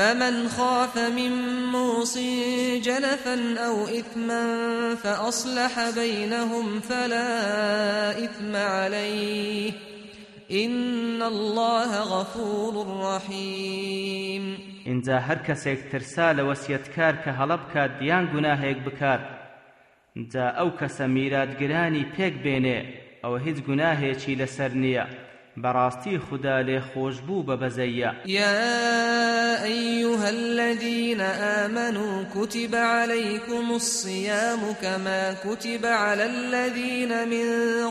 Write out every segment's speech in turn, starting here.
فمن خاف من موص جنفا أو إثما فأصلح بينهم فلا إثم عليه. إن الله غفور رحيم. اینجا هەر کەسێک ترسا لە وەسیەتکار کە هەڵە بکات دیان گوناهێک بکات جا ئەو کەسە میراتگرانی پێک بێنێ ئەوە هیچ گوناهێکی لەسەر نییە براستي خدا لي خوشبو ببزيا يا أيها الذين آمنوا كتب عليكم الصيام كما كتب على الذين من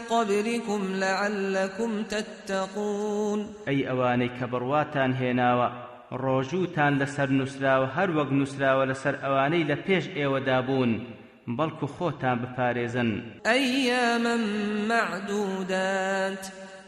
قبلكم لعلكم تتقون. أي أواني كبرواتان هناوا ڕۆژووتان لەسەر نووسراوە هەر وەک نووسراوە لەسەر ئەوانەی لە پێش ئێوەدابوون بەڵکو خۆتان بپارێزن معدودات.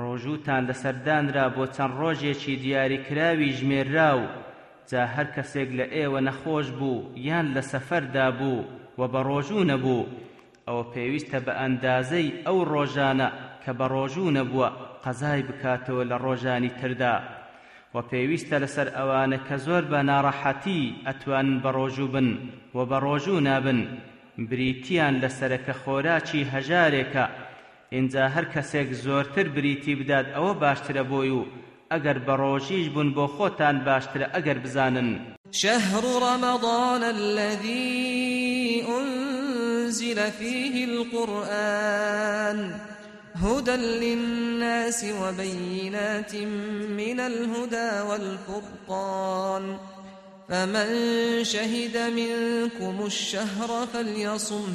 ڕۆژووتان لەسەردانرا بۆ چەند ڕۆژێکی دیاریکراوی ژمێررا و جا هەر کەسێک لە ئێوە نەخۆش بوو یان لە سەفەردا بوو و بە ڕۆژوو نەبوو. ئەوە پێویستە بە ئەندازەی ئەو ڕۆژانە کە بە ڕۆژوو نەبووە قەزای بکاتەوە لە ڕۆژانی تردا. و پێویستە لەسەر ئەوانە کە زۆر بە ناڕەحەتی ئەتوانن بە ڕۆژوو بن و بە ڕۆژوو نابن. بریتیان لەسەرەکە خۆراکی هەژارێکە اینجا هەر کەسێک زۆرتر بریتی بدات ئەوە باشترە بۆی و ئەگەر بە ڕۆژیش بوون بۆ خۆتان بزانن. شهر رمضان الذي أنزل فيه القرآن هدى للناس وبينات من الهدى والفرقان فمن شهد منكم الشهر فليصمه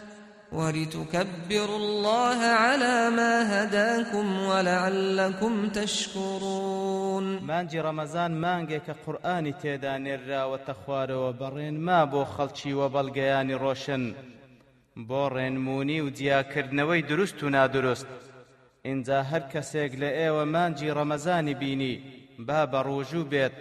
ولتكبروا الله على ما هداكم ولعلكم تشكرون. مانجی ڕەمەزان مانگێکە قورآانی تێدا نێراوەتە خوارەوە بەڕێن ما بۆ خەڵکی وە بەڵگەیانی ڕۆشن بۆ ڕێنمونی و دیاکردنەوەی دروست و نادروست اینجا هەر کەسێک لە ئێوە مانگی ڕەمەزانی بینی با بە ڕۆژوو بێت.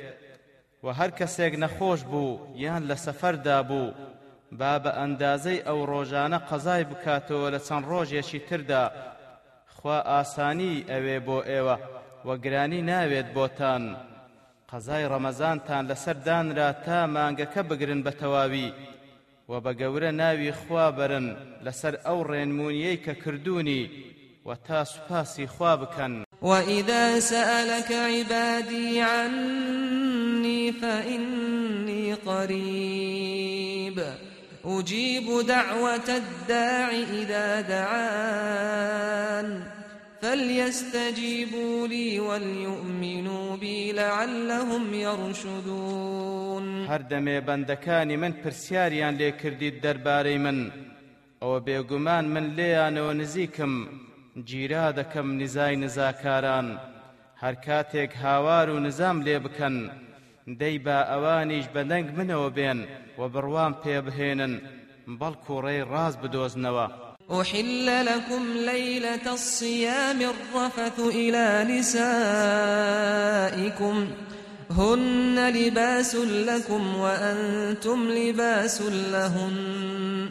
و هەر کەسێک نەخۆش بوو یان لە سەفەردا بوو. با بە ئەندازەی ئەو ڕۆژانە قەزای بکاتەوە لە چەند ڕۆژێکی تردا. خوا ئاسانی ئەوێ بۆ ئێوە و گرانی ناوێت بۆتان. قەزای ڕەمەزانتان لەسەر دانرا تا مانگەکە بگرن بە تەواوی و بە گەورە ناوی خوا بەرن لەسەر ئەو ڕێنمونیەی کە کردوونی و تا سوپاسی خوا بکەن. وإذا سألك عبادي عني فإني قريب أجيب دعوة الداع إذا دعان فليستجيبوا لي وليؤمنوا بي لعلهم يرشدون. هەردەمێ بەندەکانی من پرسیاریان لێ کردیت دەربارەی من ئەوە بێگومان من لێیانەوە نزیکم گیرا دەکەم نزای نزاکاران. هەر کاتێک هاوار نزام لێ بکەن دەی با ئەوانیش بەدەنگ منەوە بێن و بڕوام بهێنن بەڵکو ڕێی أحل لكم ليلة الصيام الرفث إلى نسائكم هن لباس لكم وأنتم لباس لهن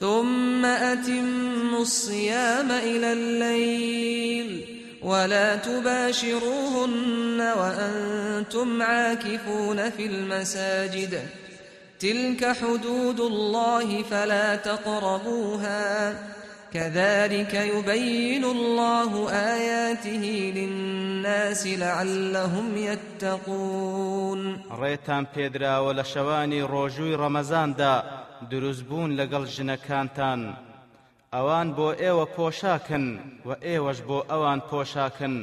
ثم أتموا الصيام إلى الليل ولا تباشروهن وأنتم عاكفون في المساجد. تلك حدود الله فلا تقربوها. كذلك يبين الله آياته للناس لعلهم يتقون. ڕێتان پێدراوە لە شەوانی ڕۆژووی ڕەمەزاندا دروستبوون لەگەڵ ژنەکانتان. ئەوان بۆ ئێوە پۆشاکن و ئێوەش بۆ ئەوان پۆشاکن.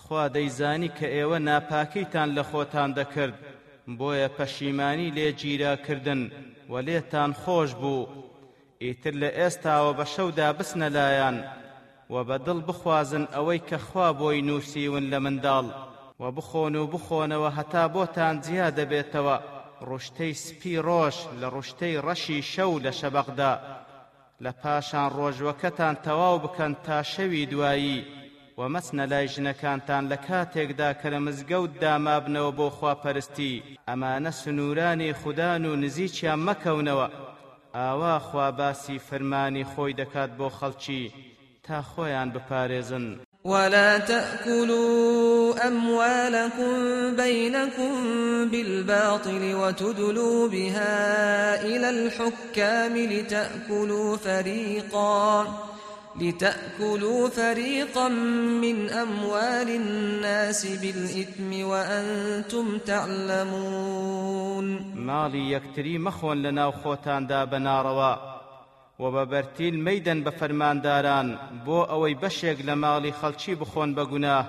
خوا دەیزانی کە ئێوە ناپاکیتان لە خۆتان دەکرد. بۆیە پەشیمانی لێ گیراکردن و لێتان خۆش بوو. ئیتر لە ئێستاوە بە شەودا بسنە لایەن و بەدڵ بخوازن ئەوەی کە خوا بۆی نووسیون لە منداڵ. و بخۆن و بخۆنەوە هەتا بۆتان جیا دەبێتەوە ڕشتەی سپی ڕۆژ لە ڕشتەی ڕەشی شەو لە شەبەقدا. لە پاشان ڕۆژوەکەتان تەواو بکەن تا شەوی دوایی و مەچنە لای ژنەکانتان لە کاتێکدا کە لە مزگەوت دامابنەوە بۆ خواپەرستی. ئەمانە سنوورانی خوددان و نزییان مەکەونەوە. ئاوا خوا باسی فەرمانی خۆی دەکات بۆ خەڵکی تا خۆیان بپارێزن. ولا تأكلوا أموالكم بينكم بالباطل وتدلوا بها إلى الحكام لتأكلوا فريقاً لتأكلوا فريقا من أموال الناس بالإثم وأنتم تعلمون. ماڵی یەکتری مەخۆن لە ناو خۆتاندا بەناڕەوە. و بەبەرتیل مەدەن بە فەرمانداران بۆ ئەوەی بەشێک لە ماڵی خەڵکی بخۆن بە گوناه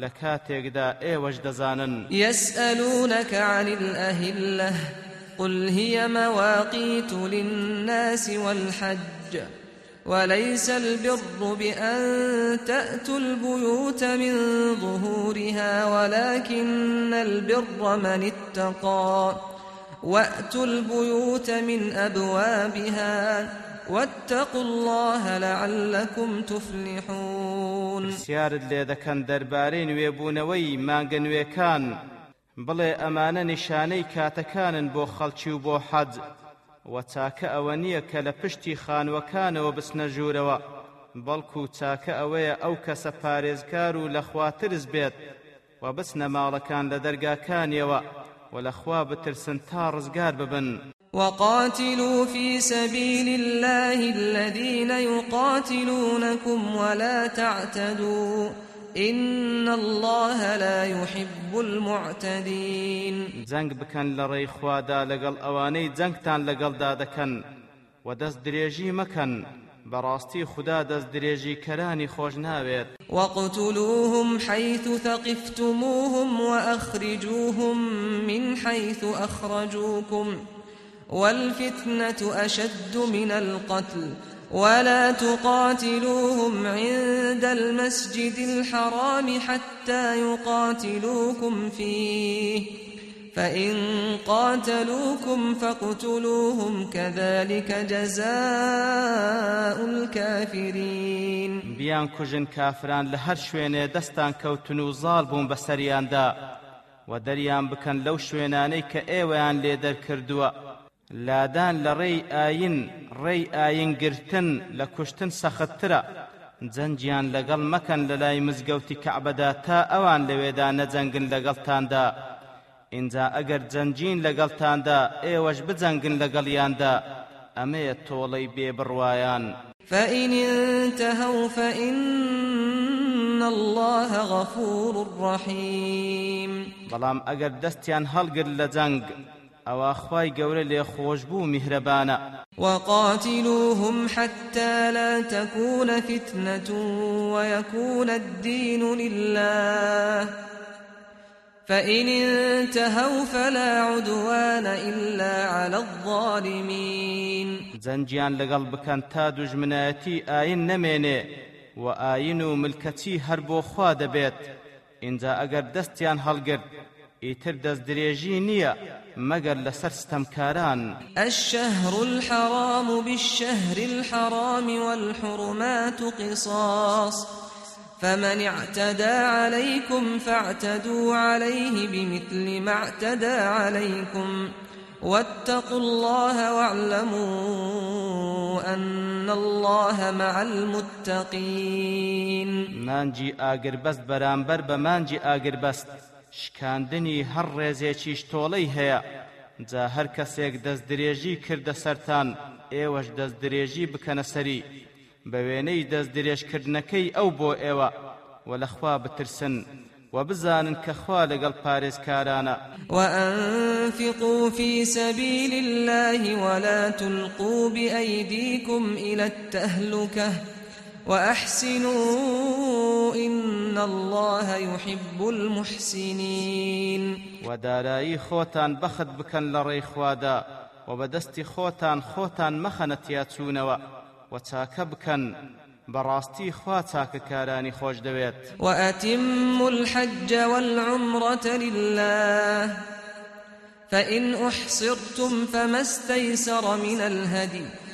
لە کاتێکدا ئێوەش دەزانن. يسألونك عن الأهلة قل هي مواقيت للناس والحج وليس البر بأن تأتوا البيوت من ظهورها ولكن البر من اتقى وأتوا البيوت من أبوابها. واتقوا الله لعلكم تفلحون. سيارد لێ دەکەن دەربارەی نوێبوونەوەی مانگە نوێکان بڵێ ئەمانە نیشانەی کاتەکانن بۆ خەڵکی و بۆ حەج. و چاکە ئەوە نییە کە لە پشتی خانوەکانەوە بسنە ژوورەوە. بەڵکو چاکە ئەوەیە ئەو کەسە پارێزگار و لە خواترز بێت. و بچنە ماڵەکان لە دەرگاکانیەوە. و لە خوا بترسن تا ڕزگار ببن. وقاتلوا في سبيل الله الذين يقاتلونكم ولا تعتدوا إن الله لا يحب المعتدين. زنگ لە ڕێی خوادا لەگەڵ ئەوانەی جەنگتان لەگەڵدا دەکەن و دەست درێژی مەکەن. بەڕاستی خدا دەست درێژی کەرانی خۆش ناوێت. وقتلوهم حيث ثقفتموهم وأخرجوهم من حيث أخرجوكم والفتنة أشد من القتل ولا تقاتلوهم عند المسجد الحرام حتى يقاتلوكم فيه. فإن قاتلوكم فاقتلوهم كذلك جزاء الكافرين. بیان کوژن کافران لە هەر شوێنێ دەستان کەوتن و زاڵ بوون بەسەریاندا و دەریان بکەن لەو شوێنانەی لادان لە ڕێی ئاین ڕێی ئاین گرتن لە کوشتن سەختترە جەنجیان لەگەڵ مەکەن لە لای مزگەوتی کەعبەدا تا ئەوان لەوێدا نەجەنگن لەگەڵتاندا اینجا ئەگەر جەنجین لەگەڵتاندا ئێوەش بجەنگن لەگەڵیاندا ئەمەیە تۆڵەی بێبڕوایان فإن انتهوا فإن الله غفور رحيم. بەڵام ئەگەر دەستیان هەڵگر لە جەنگ ئەوە خوای گەورە لێ خۆشببوو میهرەبانە. وقاتلوهم حتى لا تكون فتنة ويكون الدين لله. فإن انتهوا فلا عدوان إلا على الظالمين. زەنجیان لەگەڵ بکەن تا دوژمنایەتی ئاین نەمێنێ و ئاین و ملکەتی هەر بۆ خوا دەبێت اینجا ئەگەر دەستیان هەڵگرت ئیتر دەست درێژی نییە مەگەر لەسەر ستەمکاران. الشهر الحرام بالشهر الحرام والحرمات قصاص. فمن اعتدى عليكم فاعتدوا عليه بمثل ما اعتدى عليكم. واتقوا الله واعلموا أن الله مع المتقين. بەرامبەر بە مانگی ئاگربەست شکاندنی هەر ڕێزێکی تۆڵەی هەیە. جا هەر کەسێک دەست درێژی کردە سەران ئێوەش دەست درێژی بکەنە سەری. بە وێنەی دەست درێژکردنەکەی ئەو بۆ ئێوە و لەخوا بترسن و بزانن کە خوا لەگەڵ پارێزکارانە وأنفقوا في سبيل الله ولا تلقوا بأيديكم إلى التهلكة وأحسنوا إن الله يحب المحسنين. وداراي خوتان بخد بكن لري خوادا وبدست خوتان خوتان مخنت ياتسونوا وتاك بكن براستي خوا كاراني خوش دويت وأتموا الحج والعمرة لله فإن أحصرتم فما استيسر من الهدي.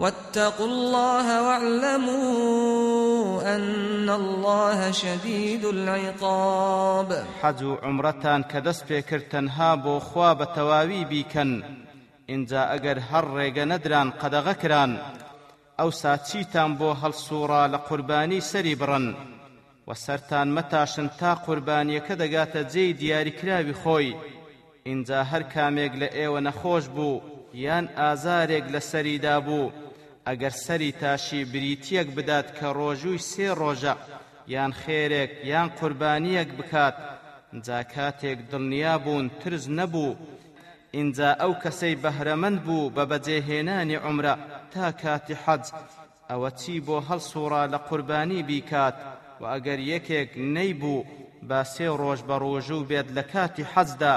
واتقوا الله واعلموا أن الله شديد العقاب. حج عمرتان كدس بكر تنها بو خواب تواوي بيكن. إنجا أجر هر ريغ ندران قد غكران. أو ساتشيتان بو هل صورة لقرباني سريبرن. و سەران مەتاشن تا قوربانیەکە دەگاتە جێی دیاریکراوی خۆی اینجا هەر کامێک لە ئێوە نەخۆش بوو یان ئازارێک لە سەریدا بوو ئەگەر سەری تاشی بریتیەک بدات کە ڕۆژووی سێ ڕۆژە یان خێرێک یان قوربانیەک بکات جا کاتێک دڵنیا بوون ترس نەبوو. اینجا ئەو کەسەی بەهرەمەند بوو بە بەجێهێنانی عمرە تا کاتی حەج. ئەوە چی بۆ هەڵسوڕا لە قوربانی بیکات؟ و ئەگەر یەکێک نەیبوو با سێ ڕۆژ بە ڕۆژوو بێت لە کاتی حەجدا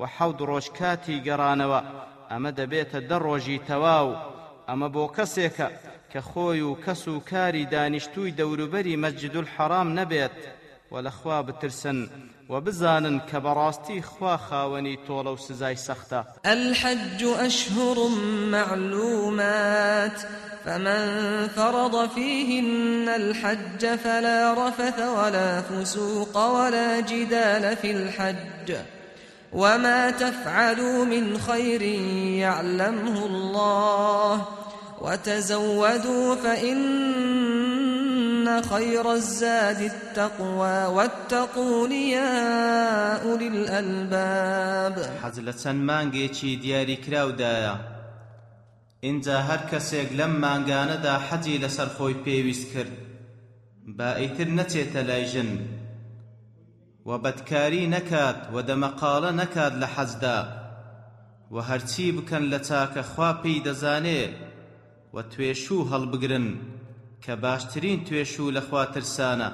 و حەوت ڕۆژ کاتی گەڕانەوە ئەمە دەبێتە دە ڕۆژی تەواو. ئەمە بۆ کەسێکە کە خۆی و کەس و کاری دانیشتووی دەوروبەری مەسجد نەبێت و بترسن وبزانا كبراستي خوا خاوني طولو سزاي سختا الحج أشهر معلومات فمن فرض فيهن الحج فلا رفث ولا فسوق ولا جدال في الحج. وما تفعلوا من خير يعلمه الله وتزودوا فإن خير الزاد التقوى واتقون يا أولي الألباب حزل مانگێکی دیاری کراودایە. اینجا هەر کەسێک لەم مانگانەدا حەجی لەسەر خۆی پێویست کرد. و بەدکاری نەکات و دەمەقاڵە نەکات لە حەزدا و هەرچی بکەن لە خوا پێی دەزانێ و توێشوو هەڵبگرن کە باشترین توێشوو لەخوا ترسانە.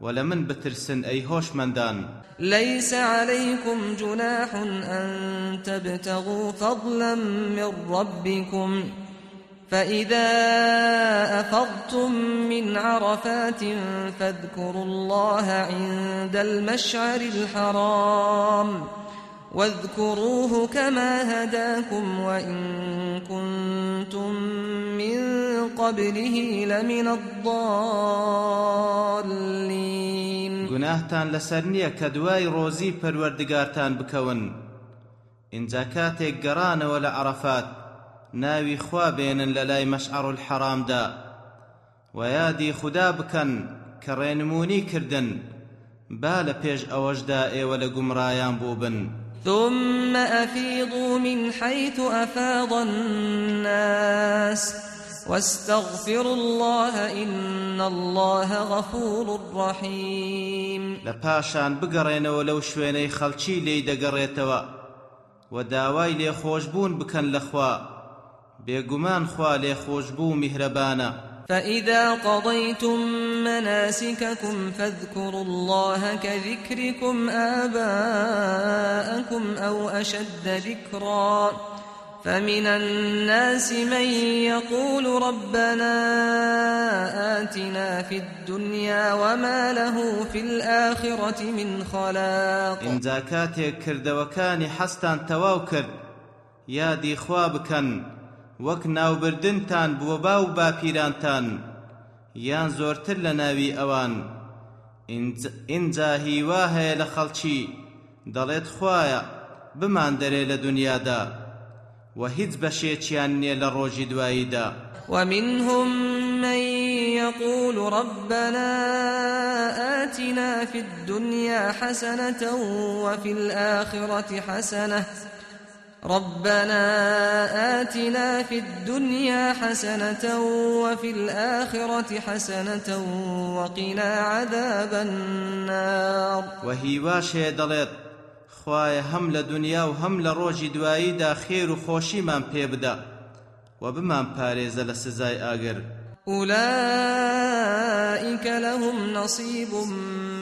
ولمن بترسن أي هوش مندان ليس عليكم جناح أن تبتغوا فضلا من ربكم. فإذا أفضتم من عرفات فاذكروا الله عند المشعر الحرام واذكروه كما هداكم وإن كنتم من قبله لمن الضالين. گوناهتان لەسەر نییە کە دوای ڕۆزی پەروەردگارتان بکەون. گەڕانەوە لە عەرەفات ناوی خوا بێنن لە لای مەشعر الحەرامدا و یادی خوددا بکەن کە ڕێنمونی کردن با لە پێش ئەوەشدا ئێوە لە گومڕایان بوو بن. ثم أفيضوا من حيث أفاض الناس واستغفروا الله إن الله غفور رحيم. لپاشان بگەڕێنەوە لەو شوێنەی خەڵکی لێی دەگەڕێتەوە و داوای لێخۆشبوون بکەن لەخوا بێگومان خوا لێخۆشبوو میهرەبانە. فإذا قضيتم مناسككم فاذكروا الله كذكركم آباءكم أو أشد ذكرًا فمن الناس من يقول ربنا آتنا في الدنيا وما له في الآخرة من خلاق إن زاكاتك كردوكاني حستان تواو کرد یادی خوا بکەن وەک ناوبردنتان بووە با و باپیرانتان. یان زۆرتر لە ناوی ئەوان. ئینجا هیوا هەیە لە خەڵکی. دەڵێت خوایە بمان دەرێ لە دنیادا. و هیچ بەشێکیان نییە لە ڕۆژی دواییدا. ومنهم من يقول ربنا آتنا في الدنيا حسنة وفي الآخرة حسنة ربنا آتنا في الدنيا حسنة وفي الآخرة حسنة وقنا عذاب النار. وهي واشي دلت خوایە هەم لە دنیا و هەم لە ڕۆژی دواییدا خێر و خۆشیمان پێ بدە و بمان پارێزە لە سزای ئاگەر أولئك لهم نصيب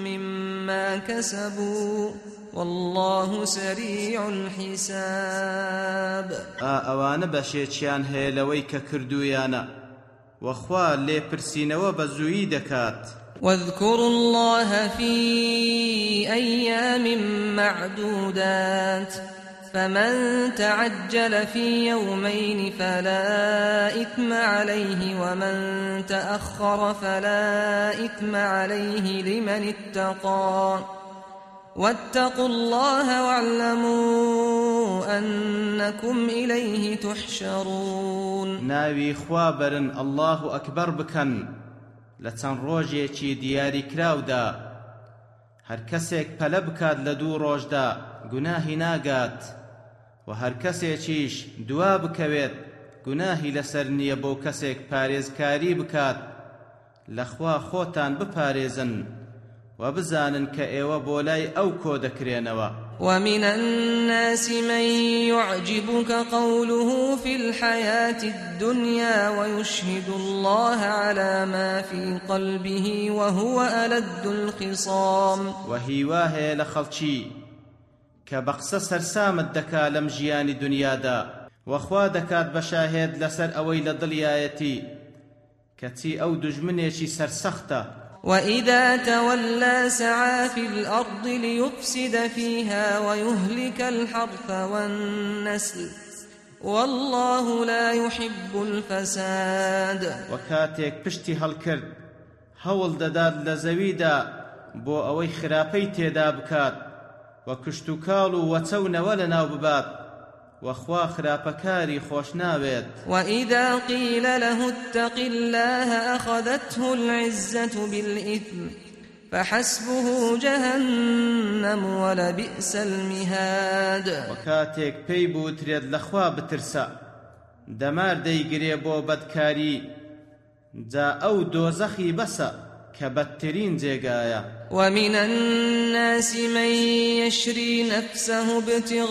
مما كسبوا. والله سريع الحساب. ئەوانە بەشێکیان هەیە لەوەی کە کردویانە وەخوا لێپرسینەوە بە زوویی دەکات. واذكروا الله في أيام معدودات. فمن تعجل في يومين فلا إثم عليه ومن تأخر فلا إثم عليه لمن اتقى. واتقوا الله واعلموا أنكم إليه تحشرون. ناوي خوابرن الله أكبر بكن لە چەند ڕۆژێکی دیاریکراودا هەر کەسێک پەلە بکات لە دوو ڕۆژدا گوناهی ناگات. و هەر کەسێکیش دوا بکەوێت گوناهی لەسەر نییە بۆ کەسێک پارێزکاری بکات. لەخوا خۆتان بپارێزن. و بزانن کە ئێوە بۆ لای ئەو کۆ دەکرێنەوە. ومن الناس من يعجبك قوله في الحياة الدنيا ويشهد الله على ما في قلبه وهو ألد الخصام. وهيواه لخلشي كبقص سرسامت دكا لم جيان دنيادا وخوا دكات بشاهد لسر أويل ضليايتي كتي أو دجمنيشي سرسخته وإذا تولى سعى في الأرض ليفسد فيها ويهلك الحرث والنسل والله لا يحب الفساد وكاتيك پشتی هەڵکرد هەوڵ دەدات لە زەویدا بۆ ئەوەی خراپەی تێدا بکات و کشت و وخوا خراپكاري خوش نابت وإذا قيل له اتق الله أخذته العزة بالإثم فحسبه جهنم ولبئس المهاد. وكاتيك بيبو تريد لخوا بترسا دمار ديگري بو بدكاري جا أو دوزخي بسا كبترين زيقايا ومن الناس من يشري نفسه ابتغاء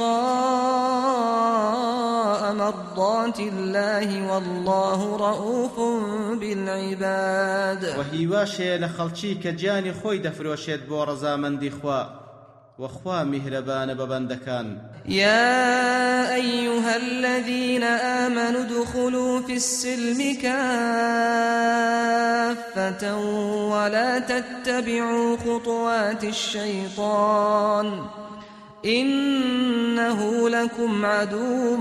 مرضات الله والله رؤوف بالعباد. وهي واشي لخلشي كجاني خوي دفروشيت بورزا من دي خوا وخوا مهربان ببندكان يا أيها الذين آمنوا ادخلوا في السلم كافة ولا تتبعوا خطوات الشيطان إنه لكم عدو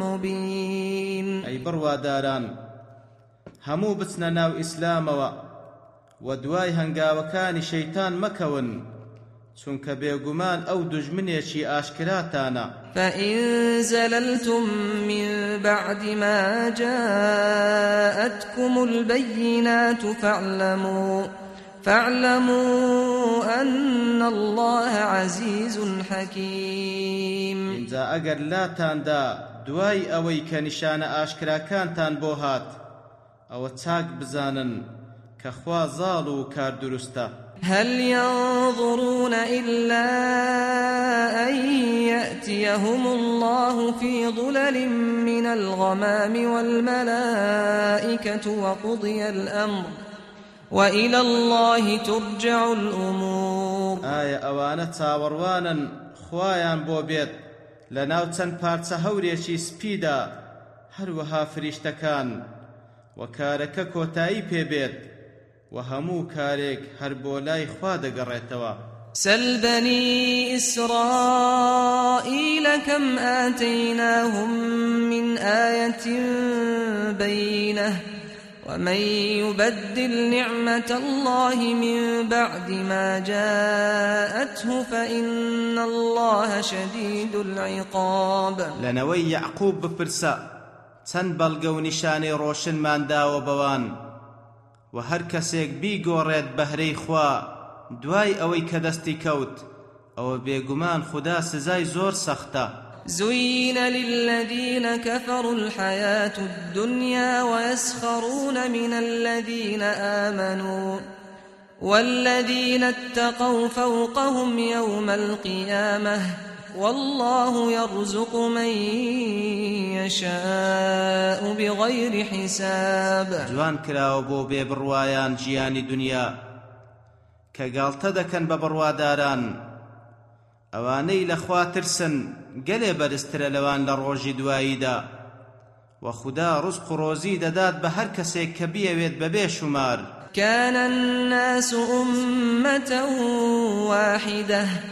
مبين. أي بروا داران همو بسنا ناو إسلاموا ودواي هنگاوكان شيطان مكون چونکە بێگومان ئەو دژمنێکی ئاشکراتانە. فإن زللتم من بعد ما جاءتكم البينات فاعلموا فاعلموا أن الله عزيز حكيم. اینجا ئەگەر لاتاندا دوای ئەوەی کە نیشانە ئاشکراکانتان بۆ هات ئەوە چاک بزانن کە خوا زاڵ و کار دروستە هل ينظرون إلا أن يأتيهم الله في ظلل من الغمام والملائكة وقضي الأمر وإلى الله ترجع الأمور. ئایا ئەوانە چاوەڕوانن خوایان بۆ بێت لە ناو چەند پارچە هەورێکی سپیدا هەروەها فریشتەکان و کارەکە کۆتایی پێبێت و هەموو کارێک هەر بۆ لای خوا دەگەڕێتەوە. سل بني إسرائيل كم آتيناهم من آية بينة ومن يبدل نعمة الله من بعد ما جاءته فإن الله شديد العقاب. لەنەوەی یعقوب بپرسە چەند بەڵگە و نیشانەی ڕۆشنمان داوە بەوان و هەر کەسێک بیگۆڕێت بەهرەی خوا دوای ئەوەی کە دەستی کەوت. ئەوە بێگومان خدا سزای زۆر سەختە. زين للذين كفروا الحياة الدنيا ويسخرون من الذين آمنوا والذين اتقوا فوقهم يوم القيامة والله يرزق من يشاء بغير حساب. جوان کراوە بۆ بێ بڕوایان ژیانی دنیا. کە گاڵتە دەکەن بە بڕواداران. ئەوانەی لەخوا ترسن گەلێ بەرزترە لەوان لە ڕۆژی دواییدا. و خدا ڕزق و ڕۆزی دەدات بە هەر کەسێک کە بیەوێت بەبێ شومار. كان الناس أمة واحدة.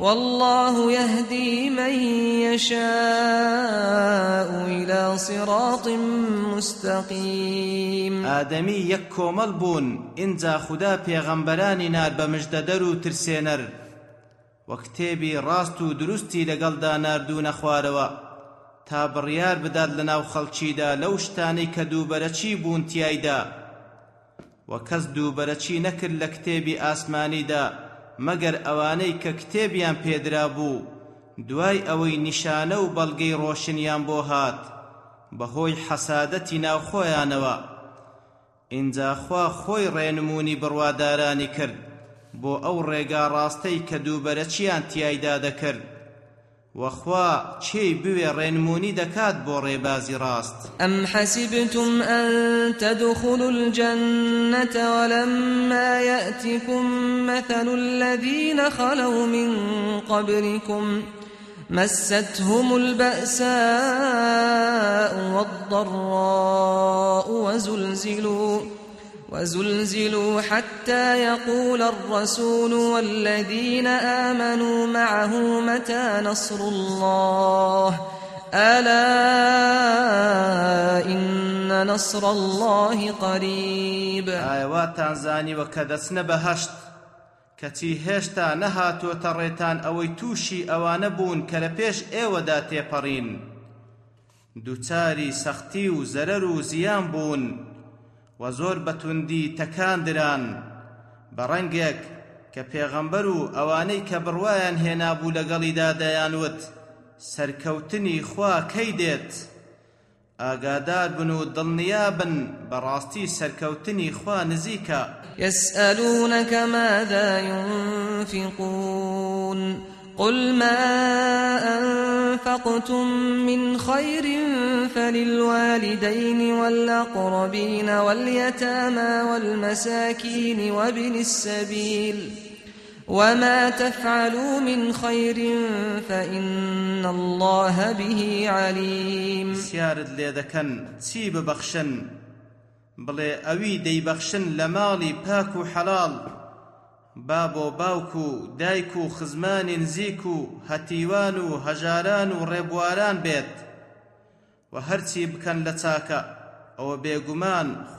والله يهدي من يشاء إلى صراط مستقيم. آدمي يكو ملبون إنزا خدا پیغمبراني نار بمجددرو ترسينر وكتابي راستو درستي لقل دا ناردو نخواروا تا بڕیار بدات لەناو خەڵکیدا لەو شتانی کە دووبەرەچی بوون تیایدا. وە کەس دووبەرەچی نەکرد لە کتێبی ئاسمانیدا. مەگەر ئەوانەی کە کتێبیان پێدرا بوو دوای ئەوەی نیشانە و بەڵگەی ڕۆشنیان بۆ هات بەهۆی حەسادەتی ناوخۆیانەوە. ئینجا خوا خۆی ڕێنمونی بڕوادارانی کرد بۆ ئەو ڕێگا ڕاستەی کە دووبەرەچیان تیایدا دەکرد؟ وخوا چی بوێ ڕێنمونی دەکات بۆ ڕێبازی ڕاست أم حسبتم أن تدخلوا الجنة ولما يأتكم مثل الذين خلوا من قبلكم مستهم البأساء والضراء وزلزلوا وزلزلوا حتى يقول الرسول والذين آمنوا معه متى نصر الله؟ ألا إن نصر الله قريب. ئاواتان زانیوە کە دەچنە بەهەشت کەچی هێشتا نەهاتوۆتە ڕێتان ئەوەی تووشی ئەوانە بوون کە لە پێش ئێوەدا تێپەڕین. دووچاری سەختی و زۆر بەتوندی تەکاندران بە ڕەنگێک کە پێغەمبەر و ئەوانەی کە بڕوایان هێنابوو لەگەڵیدا دەیانوت سەرکەوتنی خوا کەی دێت؟ ئاگادار بن و دڵنیابن بەڕاستی سەرکەوتنی خوا نزیکە. يسألونك ماذا ينفقون قل ما أنفقتم من خير فللوالدين والأقربين واليتامى والمساكين وابن السبيل وما تفعلوا من خير فإن الله به عليم سیارت لێ دەکەن چی ببەخشن بڵێ ئەوەی دەیبەخشن لە ماڵی پاک و حەڵاڵ با بۆ باوک و دایک و خزمانی نزیک و هەتیوان و هەژاران و ڕێبواران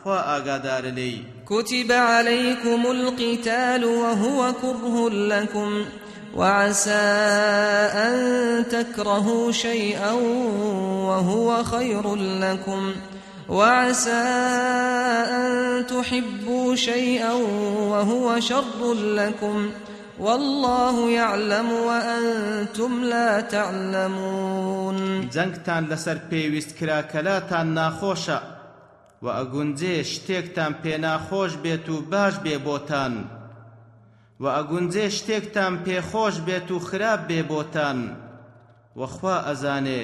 خوا ئاگادارە لێی. كتب عليكم القتال وهو كره لكم وعسى أن تكرهوا شيئا وهو خير لكم. وعسى أن تحبوا شيئا وهو شر لكم والله يعلم وأنتم لا تعلمون. جەنگتان لەسەر پێویست کرا کەلاتان ناخۆشە و ئەگونجێ شتێکتان پێناخۆش بێت و باش بێ بۆتان. و ئەگونجێ شتێکتان پێخۆش بێت و خراپ بێ بۆتان. وەخوا ئەزانێ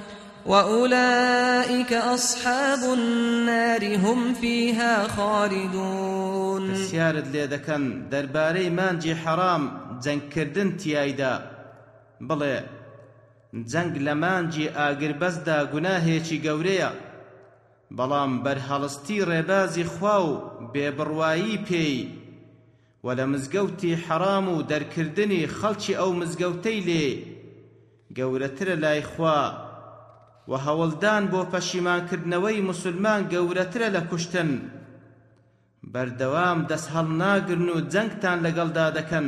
وأولئك أصحاب النار هم فيها خالدون سيارد لێدەکەن دەربارەی مانجی حەرام جەنگکردن تیایدا. بڵێ جەنگ لە مانجی ئاگربەزدا گوناهێکی گەورەیە. بەڵام بەرهەڵستی ڕێبازی خوا و بێبڕوایی پێی. و لە مزگەوتی حەرام و دەرکردنی خەڵکی ئەو مزگەوتەی لێ. گەورەترە لای خوا و هەوڵدان بۆ پەشیمانکردنەوەی مسلمان گەورەترە لە کوشتن. بەردەوام دەست هەڵ ناگرن و جەنگتان لەگەڵدا دەکەن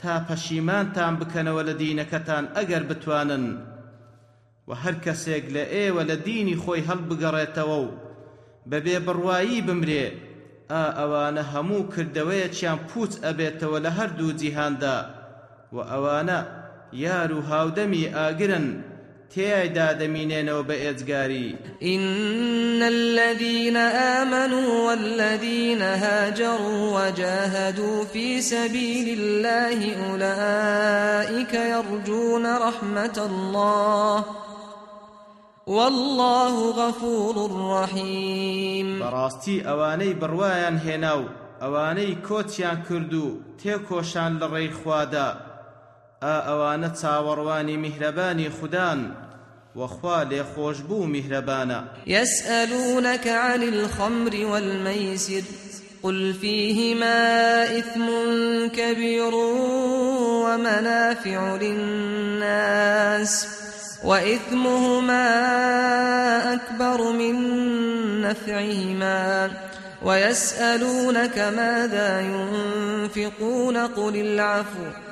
تا پەشیمانتان بکەنەوە لە دینەکەتان ئەگەر بتوانن. و هەر کەسێک لە ئێوە لە دینی خۆی هەڵبگەڕێتەوە و بەبێ بڕوایی بمرێ ئا ئەوانە هەموو کردەوەیەکیان پوچ ئەبێتەوە لە هەردوو جیهاندا. و ئەوانە یار و هاودەمی ئاگرن تيايدا دمينين وبإزقاري إن الذين آمنوا والذين هاجروا وجاهدوا في سبيل الله أولئك يرجون رحمة الله. والله غفور رحيم. براستي أواني بروايان هناو أواني كوتيان كردو تيكوشان لري خوادا. ئەوانە چاوەڕوانی میهرەبانی خوددان وخوا لێ خۆشببوو میهرەبانە. يسألونك عن الخمر والميسر قل فيهما إثم كبير ومنافع للناس وإثمهما أكبر من نفعهما. ويسألونك ماذا ينفقون قل العفو.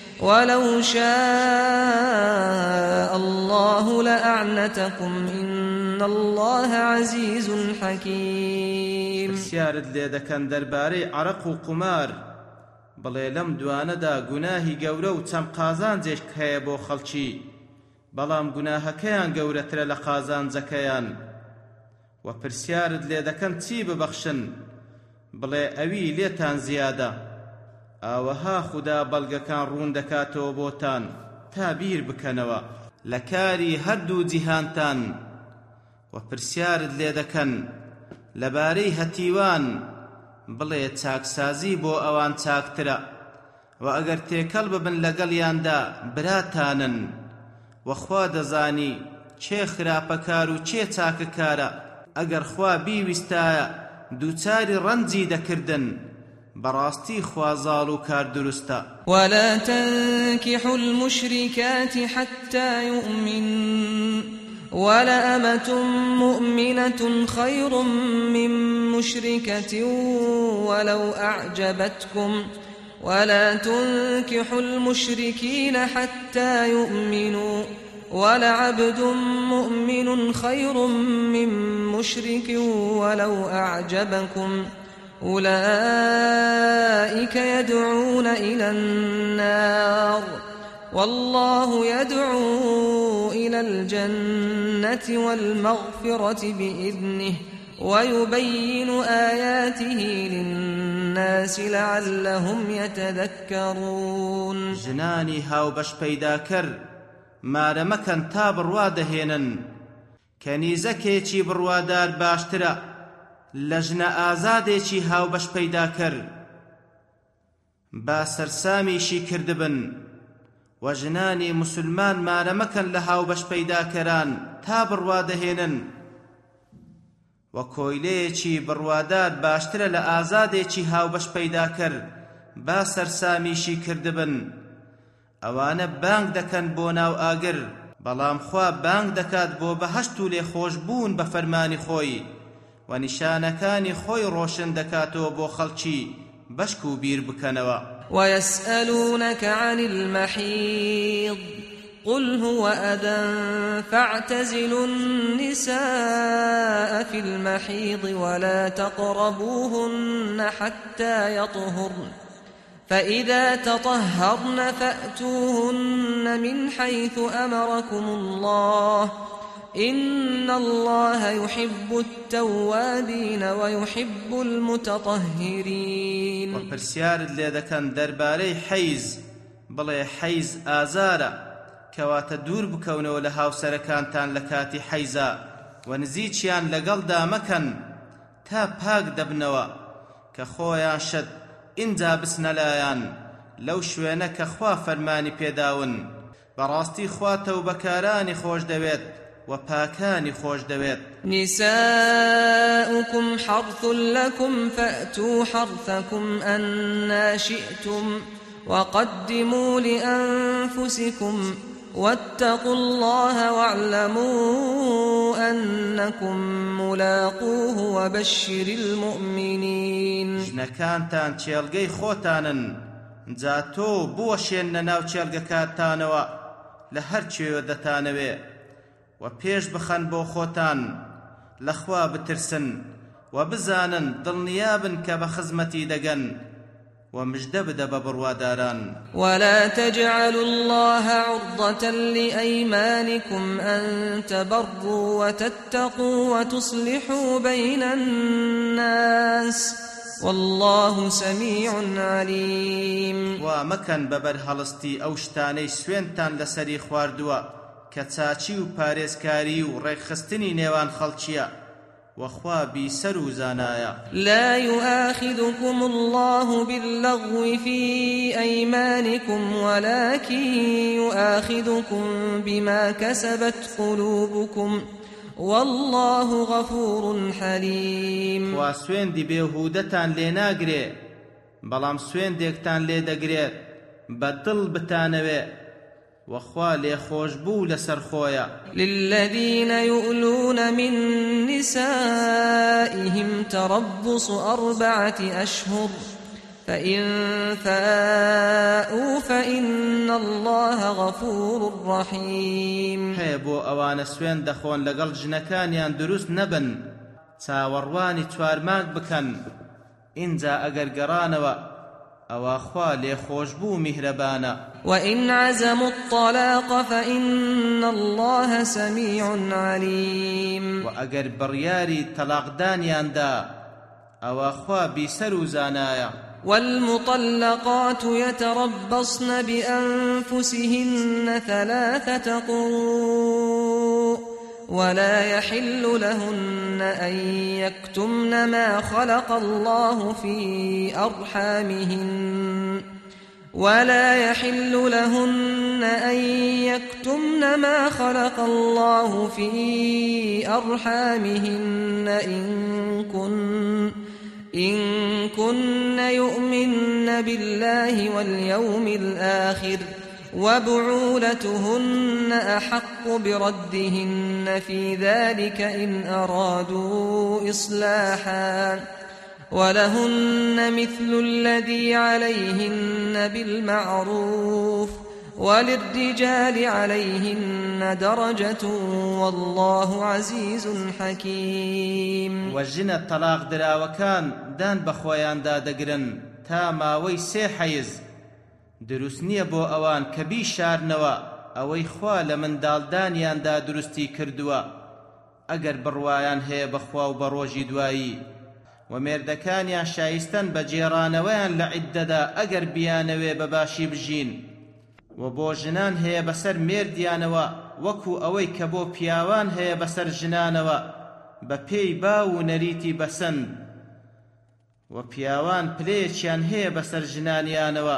ولو شاء الله لأعنتكم إن الله عزيز حكيم. سيارد لێدەکەن دەربارەی عرق و قمار. بڵێ لەم دوانەدا گوناهی گەورە و چەم قازانجێک هەیە بۆ خەڵکی. بەڵام گوناهەکەیان گەورەترە لە قازانجەکەیان و پرسیارت لێ دەکەن چی ببەخشن؟ بڵێ ئەوی لێتان زیادە. ئاوەها خدا بەڵگەکان ڕوون دەکاتەوە بۆتان. تا بیر بکەنەوە. لە کاری هەردوو جیهانتان. و پرسیارت لێ دەکەن. لەبارەی هەتیوان. بڵێ چاکسازی بۆ ئەوان چاکترە. و ئەگەر تێکەڵ ببن لەگەڵیاندا براتانن. وەخوا دەزانی چێ خراپەکار و چێ چاکەکارە. ئەگەر خوا بیویستایە دووچاری ڕەنجی دەکردن. بەڕاستی خوازاڵ و کار دروستە ولا تنكحوا المشركات حتى يؤمن ولأمة مؤمنة خير من مشركة ولو أعجبتكم. ولا تنكحوا المشركين حتى يؤمنوا. ولعبد مؤمن خير من مشرك ولو أعجبكم. أولئك يدعون إلى النار. والله يدعو إلى الجنة والمغفرة بإذنه ويبين آياته للناس لعلهم يتذكرون. ژنانی هاوبەش پەیدا کرد مارەمەکەن تا بڕوا دەهێنن کە نیزەکێکی بڕوادار باشترە لە ژنە ئازادێکی هاوبەش پەیدا کرد با سەرسامیشی کردبن و ژنانی مسلمان مارەمەکەن لە هاوبەش پەیداکەران تا بڕوا دەهێنن و کۆیلەیەکی بڕوادار باشترە لە ئازادێکی هاوبەش پەیدا کرد با سەرسامیشی کردبن. ئەوانە بانگ دەکەن بۆ ناو ئاگر بەڵام خوا بانگ دەکات بۆ بەهەشت و لێخۆش بوون بە فەرمانی خۆی. و نیشانەکانی خۆی ڕۆشن دەکاتەوە بۆ خەڵکی بەشک و بیر بکەنەوە. ويسألونك عن المحيض قل هو أذى فاعتزلوا النساء في المحيض ولا تقربوهن حتى يطهرن فإذا تطهرن فأتوهن من حيث أمركم الله إن الله يحب التوابين ويحب المتطهرين وپرسیارت لێ دەکەن دەربارەی حەیز بڵێ حەیز ئازارە کەواتە دوور بکەونەوە لە هاوسەرەکانتان لە کاتی حەیزە و نزیچیان لەگەڵدا مەکەن تا پاک دەبنەوە کە خۆیان شت ئینجا بسنەلایەن لەو شوێنە کە خوا فەرمانی پێداون. بەڕاستی خوا تەوبەکارانی خۆش دەوێت وباكان خوش دويت نساؤكم حرث لكم فأتوا حرثكم أنا شئتم وقدموا لأنفسكم واتقوا الله واعلموا أنكم ملاقوه وبشر المؤمنين. ژنەکانتان چێلگەی خۆتانن جا تۆ بوەشێنە ناو چێلگەکاتانەوە لە هەر کوێوە دەتانەوێ. و پێش بخەن بۆ خۆتان. لەخوا بترسن و بزانن دڵنیابن کە بە خزمەتی دەگەن ومجد بدا ببرواداران ولا تجعلوا الله عرضة لأيمانكم أن تبروا وتتقوا وتصلحوا بين الناس والله سميع عليم. ومكن ببر هلستي أو شتاني سوينتان لسري خواردوا کە چاکی و پارێزکاری و ڕێکخستنی نێوان خەڵکیە. و خوا بیسەر و زانایە لا يؤاخذكم الله باللغو في أيمانكم ولكن يؤاخذكم بما كسبت قلوبكم. والله غفور حليم. وا سوێندی بێهودەتان لێ ناگرێ بەڵام سوێندێکتان لێ دەگرێت بدل بتانوي وخوا لێخۆش بوو لەسەر خۆیە. للذين يؤلون من نسائهم تربص أربعة أشهر. فإن فاءوا فإن الله غفور رحيم. هەیە بۆ ئەوانە سوێن دەخۆن لەگەڵ ژنەکانیان دروست نەبن. چاوەڕوانی چوارماک بکەن. ئینجا ئەگەر گەڕانەوە ئەوە خوا لێخۆشببوو میهرەبانە. وإن عزموا الطلاق فإن الله سميع عليم. وأجر برياري طلاق دانياندا أو أخوا بيسر زانايا والمطلقات يتربصن بأنفسهن ثلاثة قروء. ولا يحل لهن أن يكتمن ما خلق الله في أرحامهن. ولا يحل لهن أن يكتمن ما خلق الله في أرحامهن. إن كن إن كن يؤمن بالله واليوم الآخر. وبعولتهن أحق بردهن في ذلك إن أرادوا إصلاحا. ولهن مثل الذي عليهن بالمعروف وللرجال عليهن درجة والله عزيز حكيم. وەژنە تەلاق دراوەکان دان بەخۆیاندا دەگرن تا ماوەی سێ حەیز دروست نییە بۆ ئەوان کە بیشارنەوە ئەوەی خوا لە منداڵدانیاندا دروستی کردووە. ئەگەر بڕوایان هەیە بەخوا و بە ڕۆژی دوایی. و مێردەکانیان شایستەن بە جێڕانەوەیان لە عیددەدا ئەگەر بیانەوێ بەباشی بژین. و بۆ ژنان هەیە بەسەر مێردیانەوە وەکو ئەوەی کە بۆ پیاوان هەیە بەسەر ژنانەوە بە پێی با و نەریتی بەسەند. و پیاوان پلەیەکیان هەیە بەسەر ژنانیانەوە.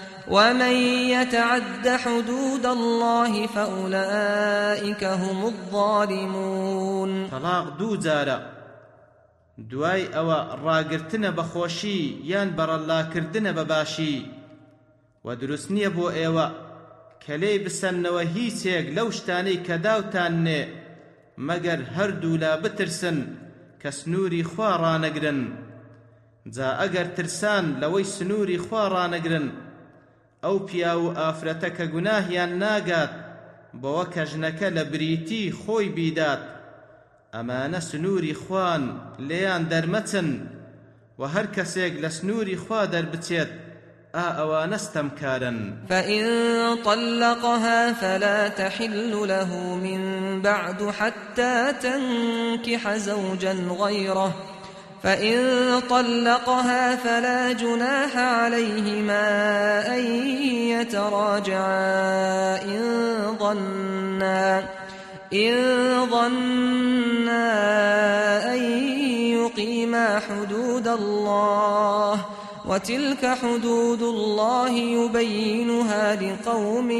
ومن يتعد حدود الله فأولئك هم الظالمون. طلاق دوو جارە دوای ئەوە ڕاگرتنە بەخۆشی یان بەڕەڵاکردنە بەباشی و دروست نییە بۆ ئێوە کە لێی بسەنەوە هیچێک لەو شتانەی داوتانێ مەگەر هەردوو لا بترسن کە سنووری خوا ڕانەگرن. جا ترسان لەوەی سنووری خوا ڕانەگرن ئەو پیا و ئافرەتە کە گوناهیان ناگات بەوە کە ژنەکە لە بریتی خۆی بیدات. ئەمانە سنووری خوان لێیان دەرمەچن و هەر کەسێک لە سنووری خوا دەربچێت ئەوانە ستەمکارن. فإن طلقها فلا تحل له من بعد حتى تنكح زوجا غيره. فإن طلقها فلا جناح عليهما أن يتراجعا. إن ظنا إن ظنا أن يقيما حدود الله. وتلك حدود الله يبينها لقوم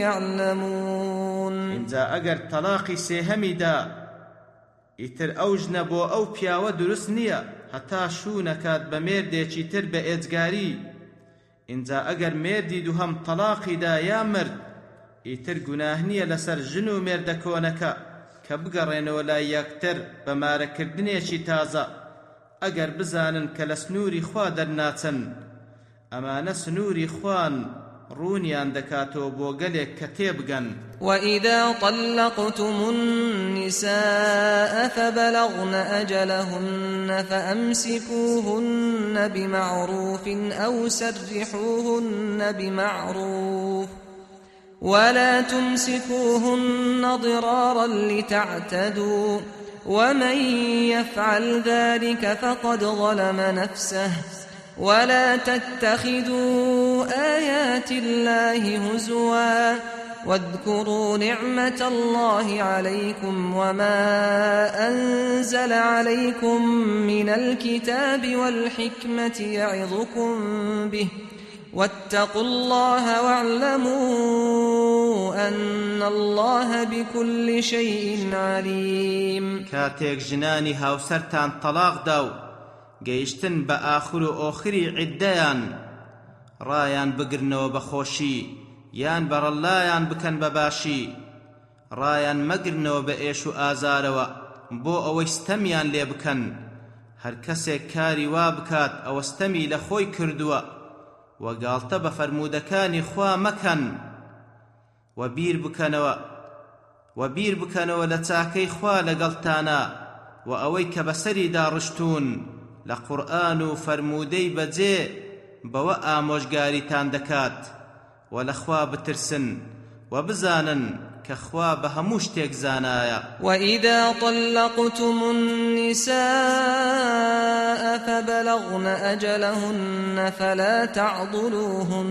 يعلمون. اینجا ئەگەر تەلاقی سێهەمیدا ئیتر ئەو ژنە بۆ ئەو پیاوە دروست نییە. هەتا شوو نەکات بە مێردێکی تر بە ئێجگاری. اینجا ئەگەر مێردی دووهەم تەلاقیدا یا مرد ئیتر گوناه نییە لەسەر ژن و مێردە کۆنەکە کە بگەڕێنەوە لای یەکتر بە مارەکردنێکی تازە. ئەگەر بزانن کە لە سنووری خوا دەرناچن ئەمانە سنووری خوان ڕوونیان دەکاتەوە بۆ تێبگەن وإذا طلقتم النساء فبلغن أجلهن فأمسكوهن بمعروف أو سرحوهن بمعروف. ولا تمسكوهن ضرارا لتعتدوا. ومن يفعل ذلك فقد ظلم نفسه. ولا تتخذوا آيات الله هزوا واذكروا نعمة الله عليكم وما أنزل عليكم من الكتاب والحكمة يعظكم به واتقوا الله واعلموا أن الله بكل شيء عليم. كاتيك جناني هاوسرتان طلاق داو. گەیشتن بە ئاخر و ئۆخری عیددەیان. ڕایان بگرنەوە بەخۆشی یان بەڕەلایان بکەن بە باشی. ڕایان مەگرنەوە بە ئێش و ئازارەوە بۆ ئەوەی ستەمیان لێ بکەن. هەر کەسێک کاری وا بکات ئەوە ستەمی لە خۆی کردووە. وەگاڵتە بە فەرمودەکانی خوا مەکەن. و بیر بکەنەوە و بیر بکەنەوە لە چاکەی خوا لەگەڵتانە و ئەوەی کە بەسەریدا ڕشتون لە قورئان و فەرموودەی بەجێ بەوە ئامۆژگاریتان دەکات و لەخوا بترسن و بزانن كخوا بهموش تيك زانايا وإذا طلقتم النساء فبلغن أجلهن فلا تعضلوهن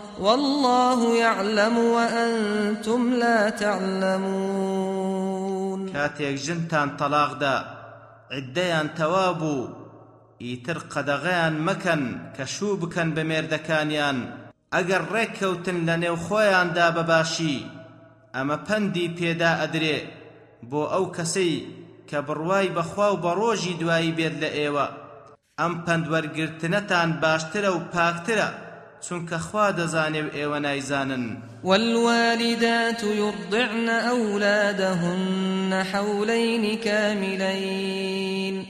والله يعلم وأنتم لا تعلمون. كاتيك جنتان طلاق دا عديان توابو ئیتر قەدەغەیان مەکەن کە شوو بکەن بە مێردەکانیان. ئەگەر ڕێککەوتن لە نێو خۆیاندا بەباشی ئەمە پەندی پێدا ئەدرێ بۆ ئەو کەسەی کە بڕوای بەخوا و بە ڕۆژی دوایی بێت لە ئێوە. ئەم پەندوەرگرتنەتان باشترە و پاکترە. چونکە خوا دەزانێ ئێوە نایزانن. والوالدات يرضعن أولادهن حولين كاملين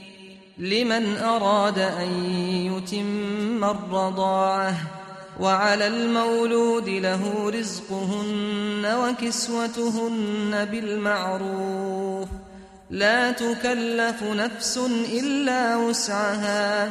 لمن أراد أن يتم الرضاعه وعلى المولود له رزقهن وكسوتهن بالمعروف لا تكلف نفس إلا وسعها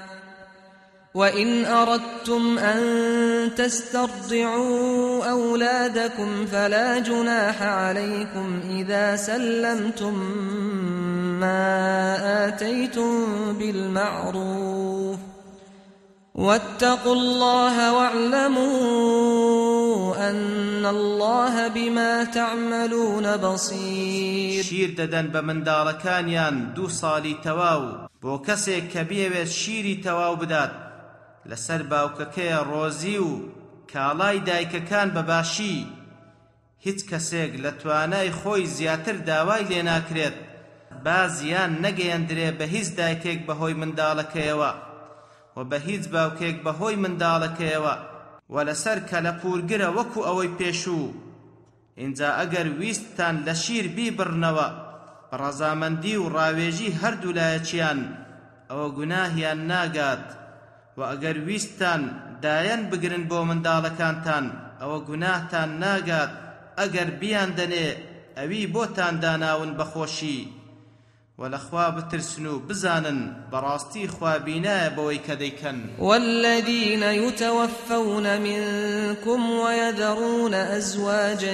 وإن أردتم أن تسترضعوا أولادكم فلا جناح عليكم إذا سلمتم ما آتيتم بالمعروف واتقوا الله واعلموا أن الله بما تعملون بصير شیر دەدەن بە منداڵەکانیان دوو ساڵی تەواو بۆ کەسێک کە بێوێت شیری بدات. لەسەر باوکەکەیە ڕۆزی و کاڵای دایکەکان بەباشی. هیچ کەسێک لە توانای خۆی زیاتر داوای لێ ناکرێت با زیان نەگەیەندرێ بە هیچ دایکێک بەهۆی منداڵەکەیەوە و بە هیچ باوکێک بەهۆی منداڵەکەیەوە. و لەسەر کە لە پورگرە وەکو ئەوەی پێشوو اینجا ئەگەر ویستتان لە شیر بیبڕنەوە ڕەزامەندی و ڕاوێژی هەردوو لایەکیان ئەوە گوناهیان ناگات. و ئەگەر ویستتان دایەن بگرن بۆ منداڵەکانتان ئەوە گوناهتان ناگات ئەگەر بیان دەنێ ئەوی بۆتان داناون بەخۆشی ولخوا بترسنو بزانن براستي خوابينا بوي كديكن. والذين يتوفون منكم ويذرون أزواجا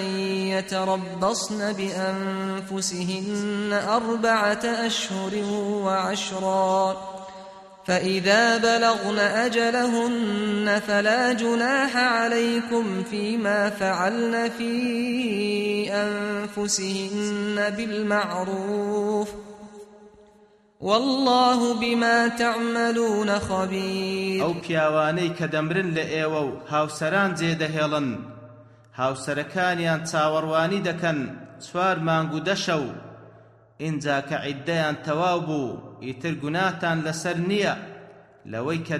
يتربصن بأنفسهن أربعة أشهر وعشرا. فإذا بلغن أجلهن فلا جناح عليكم فيما فعلن في أنفسهن بالمعروف ۖ والله بما تعملون خبير. ئەو پیاوانەی کە دەمرن لە ئێوە و هاوسەران جێدەهێڵن هاوسەرەکانیان چاوەڕوانی دەکەن چوار مانگ و ئینجا کە عیددەیان تەواو بوو ئیتر گوناتان لەسەر نییە لەوەی کە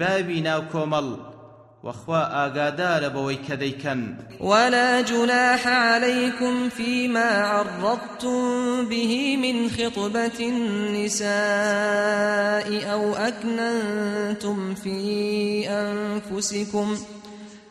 باوی ناو کۆمەڵ وخوا آقادار بوي كديكن. ولا جناح عليكم فيما عرضتم به من خطبة النساء أو أكننتم في أنفسكم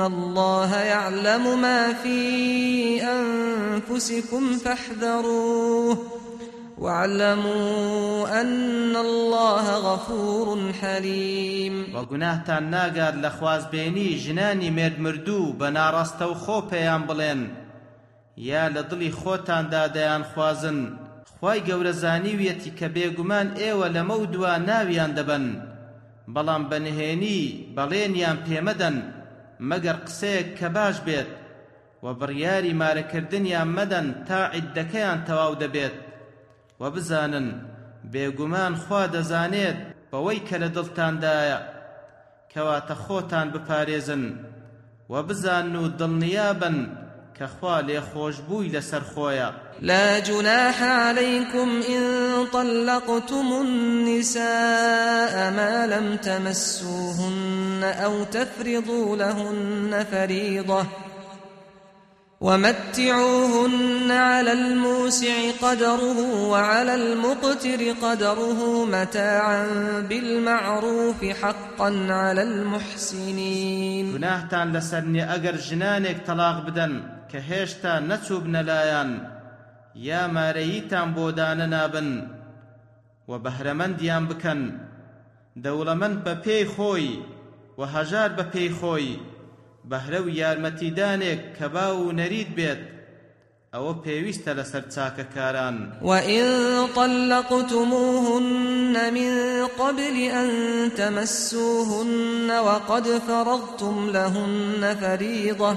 الله يعلم ما في أنفسكم فاحذروه واعلموا أن الله غفور حليم وگوناهتان ناگات لە خوازبێنی ژنانی مێردمردوو بە ناڕاستە و خۆ پێیان بڵێن. یا لە دڵی خۆتاندا دەیان خوازن. خی گەورە زانیویەتی کە بێگومان ئێوە لەمە دوا ناویان دەبن بەڵام بەنهێنی بەڵێنیان پێمەدەن. مەگەر قسەیەک کە باش بێت و بڕیاری مارەکردنیان مەدەن تا عیدەکەیان تەواو دەبێت و بزانن بێگومان خوا دەزانێت بەوەی کە لە دڵتاندایە کەواتە خۆتان بپارێزن و بزان و دڵنیابن كخوا لێخۆشببووی لەسەر خۆیە. لا جناح عليكم إن طلقتم النساء ما لم تمسوهن أو تفرضوا لهن فريضة ومتعوهن على الموسع قدره وعلى المقتر قدره متاعا بالمعروف حقا على المحسنين. گناهتان لسرني اگر جنانك طلاق بدن کە هێشتا نەچوو بنەلایەن یا مارەییتان بۆ دانەنابن و بەهرەمەندیان بکەن. دەوڵەمەند بە پێی خۆی و هەژار بە پێی خۆی. بەهرە و یارمەتیدانێک کە با و نەرید بێت ئەوە پێویستە لەسەر چاکەکاران. وإن طلقتموهن من قبل أن تمسوهن وقد فرضتم لهن فريضة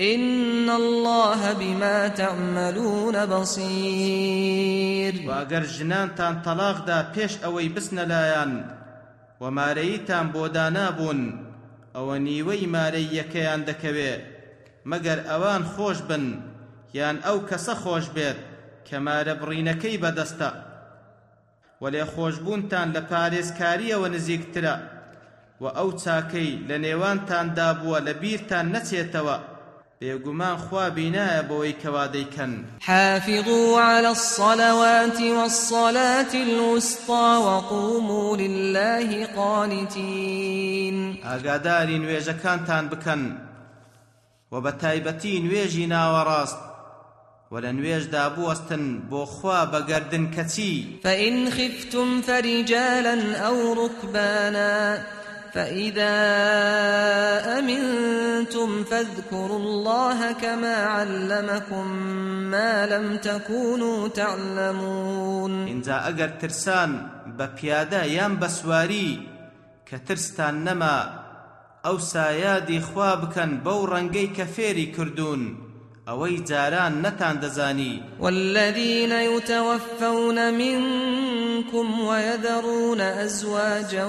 إن الله بما تعملون بصير و ئەگەر ژنانتان تەڵاق دا پێش ئەوەی بچنە لایان و مارەییتان بۆ دانابوون ئەوە نیوەی مارەییەکەیان دەکەوێ مەگەر ئەوان خۆش بن یان ئەو کەس خۆش بێت کە مارەبڕینەکەی بەدەستە و لێخۆش بوونتان لە پارێزکاریەوە نزیکترە و ئەو چاکەی لە نێوانتان دابووە لە بیرتان نەچێتەوە. بێگومان خوا بەوەی کەوا دەیکەن. حافظوا على الصلوات والصلاة الوسطى وقوموا لله قانتين. ئاگاداری نوێژەکانتان بکەن. و بە تایبەتی نوێژی ناوەڕاست. و لە نوێژدا بوەستن بۆ خوا بەگەردن کەچی. فإن خفتم فرجالا أو ركبانا فإذا أمنتم فاذكروا الله كما علمكم ما لم تكونوا تعلمون. إنزا أجر ترسان ببيادة يام بسواري كترستان نما أو سايادي خوابكا بورنجي كفيري كردون. ئەوەی جاران نەتان دەزانی. والذين يتوفون منكم ويذرون أزواجا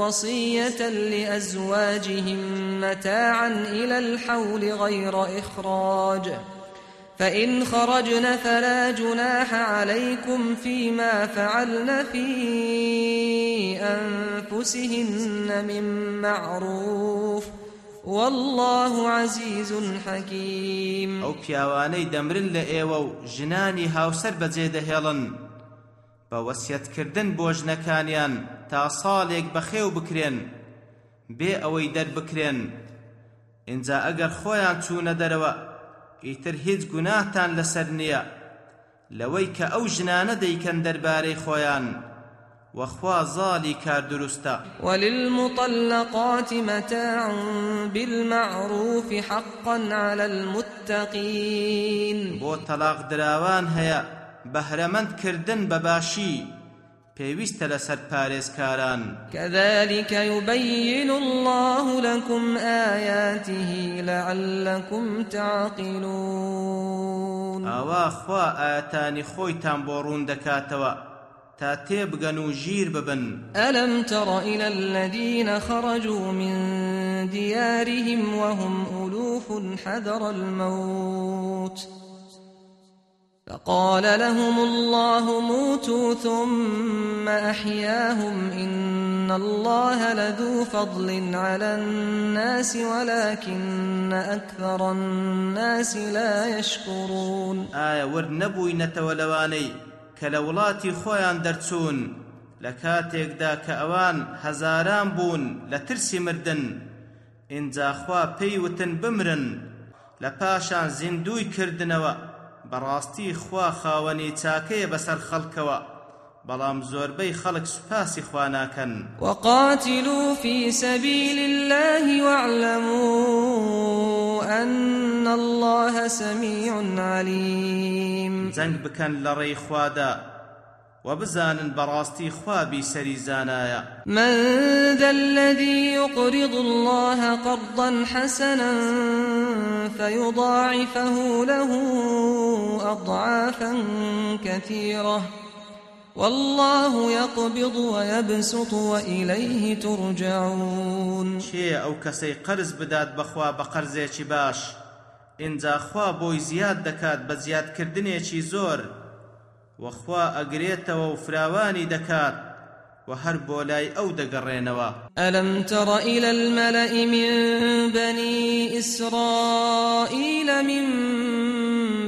وصية لأزواجهم متاعا إلى الحول غير إخراج. فإن خرجن فلا جناح عليكم فيما فعلن في أنفسهن من معروف ۖ. والله عزيز حكيم. ئەو پیاوانەی دەمرن لە ئێوە و ژنانی هاوسەر بەجێ دەهێڵن. بە وەسیەتکردن بۆ ژنەکانیان تا ساڵێک بەخێو بکرێن بێ ئەوەی دەربکرێن. ئینجا ئەگەر خۆیان چوونە دەرەوە ئیتر هیچ گوناهتان لەسەر نییە. لەوەی کە ئەو ژنانە دەیکەن دەربارەی خۆیان. وخوا ظالي كار درستا. وللمطلقات متاع بالمعروف حقا على المتقين. بو طلاق دراوان هيا بهرمند كردن بباشي پێویستە لەسەر پارێزکاران. كذلك يبين الله لكم آياته لعلكم تعقلون. ئاوا خوا ئاەتانی خۆیتان بۆ ڕوون دەکاتەوە. تا تێبگەن و ژیر ببن. ألم تر إلى الذين خرجوا من ديارهم وهم ألوف حذر الموت؟ فقال لهم الله موتوا ثم أحياهم إن الله لذو فضل على الناس ولكن أكثر الناس لا يشكرون. ئایا ورنەبووینەتەوە لەوانەی کە لە وڵاتی خۆیان دەرچوون لە کاتێکدا کە ئەوان هەزاران بوون لە ترسی مردن ئینجاخوا پێی وتن بمرن لە پاشان زیندوی کردنەوە بەڕاستی خوا خاوەنی چاکەیە بەسەر خەڵکەوە. بەڵام زۆربەی خەڵک سوپاسی خوا ناکەن وقاتلوا في سبيل الله واعلموا أن الله سميع عليم. جەنگ بکەن لە ڕێی خوادا و بزانن بەڕاستی خوا بیسەری زانایە. من ذا الذي يقرض الله قرضا حسنا فيضاعفه له أضعافا كثيرة. والله يقبض ويبسط وإليه ترجعون. کێ ئەو کەسەی قرز بدات بەخوا بە قەرزێکی باش؟ ئینجا خوا بۆی زیاد دەکات بە زیادکردنێکی زۆر. وەخوا ئەگرێتەوە و فراوانی دەکات و هەر بۆ لای ئەو دەگەڕێنەوە. ألم تر إلى الملأ من بني إسرائيل من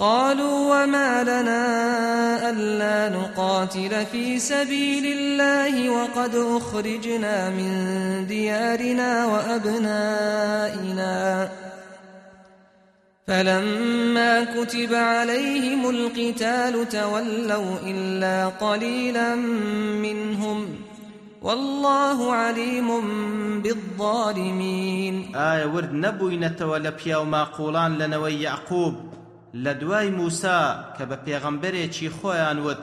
قالوا وما لنا ألا نقاتل في سبيل الله وقد أخرجنا من ديارنا وأبنائنا. فلما كتب عليهم القتال تولوا إلا قليلا منهم. والله عليم بالظالمين. ئایا ورد نەبووینەتەوە لە پیا و ماقوڵان لەنەوەی یعقوب لە دوای موسا کە بە پێغەمبەرێکی خۆیان وت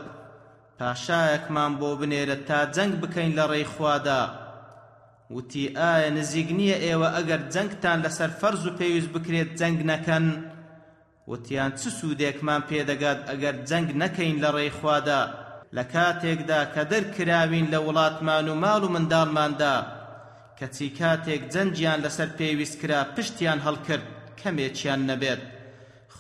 پاشایەکمان بۆ بنێرە تا جەنگ بکەین لە ڕێی خوادا وتی ئایا نزیک نییە ئێوە ئەگەر جەنگتان لەسەر فەرز و پێویست بکرێت جەنگ نەکەن؟ وتیان چ سوودێکمان پێدەگات ئەگەر جەنگ نەکەین لە ڕێی خوادا لە کاتێکدا کە دەرکراوین لە وڵاتمان و ماڵ و منداڵماندا کەچی کاتێک جەنجیان لەسەر پێویست کرا پشتیان هەڵکرد کەمێکیان نەبێت.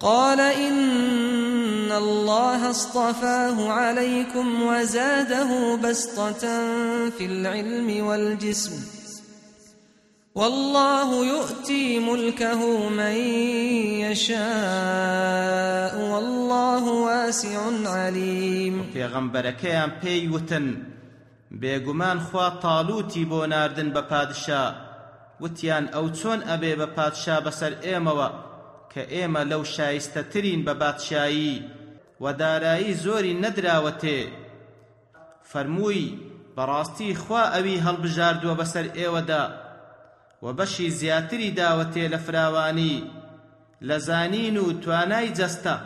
قال إن الله اصطفاه عليكم وزاده بسطة في العلم والجسم والله يؤتي ملكه من يشاء والله واسع عليم. پێغەمبەرەکەیان پێی وتن. بێگومان خوا تاڵوتی بۆ ناردن بە پادشا. وتیان ئەو چۆن ئەبێ بە پادشا بەسەر ئێمەوە. کە ئێمە لەو شایستەترین بە بادشایی و دارایی زۆری نەدراوە تێ فەرمووی بەڕاستی خوا ئەوی هەڵبژاردووە بەسەر ئێوەدا و بەشی زیاتری داوەتێ لە فراوانی لە زانین و توانای جەستە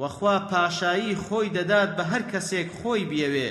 وەخوا پاشایی خۆی دەدات بە هەر کەسێک خۆی بێوێ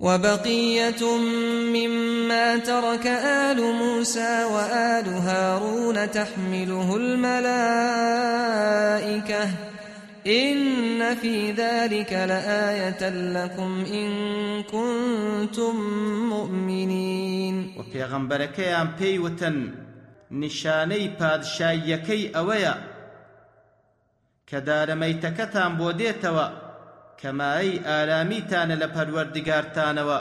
وبقية مما ترك آل موسى وآل هارون تحمله الملائكة. إن في ذلك لآية لكم إن كنتم مؤمنين. وپێغەمبەرەکەیان پێی وتن نیشانەی پادشاییەکەی ئەوەیە کە دارەمەیتەکەتان بۆ دێتەوە کەمایی ئارامیتانە لە پەروەردگارتانەوە.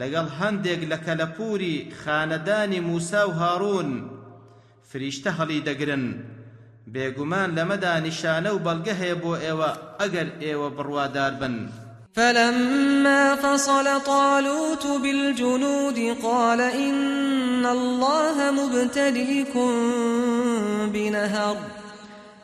لەگەڵ هەندێک لە کەلەپوری خانەدانی موسا و هاڕون فریشتە هەڵی دەگرن. بێگومان لەمەدا نیشانە و بەڵگە هەیە بۆ ئێوە ئەگەر ئێوە بڕوادار بن. فلما فصل طالوت بالجنود قال إن الله مبتليكم بنهر.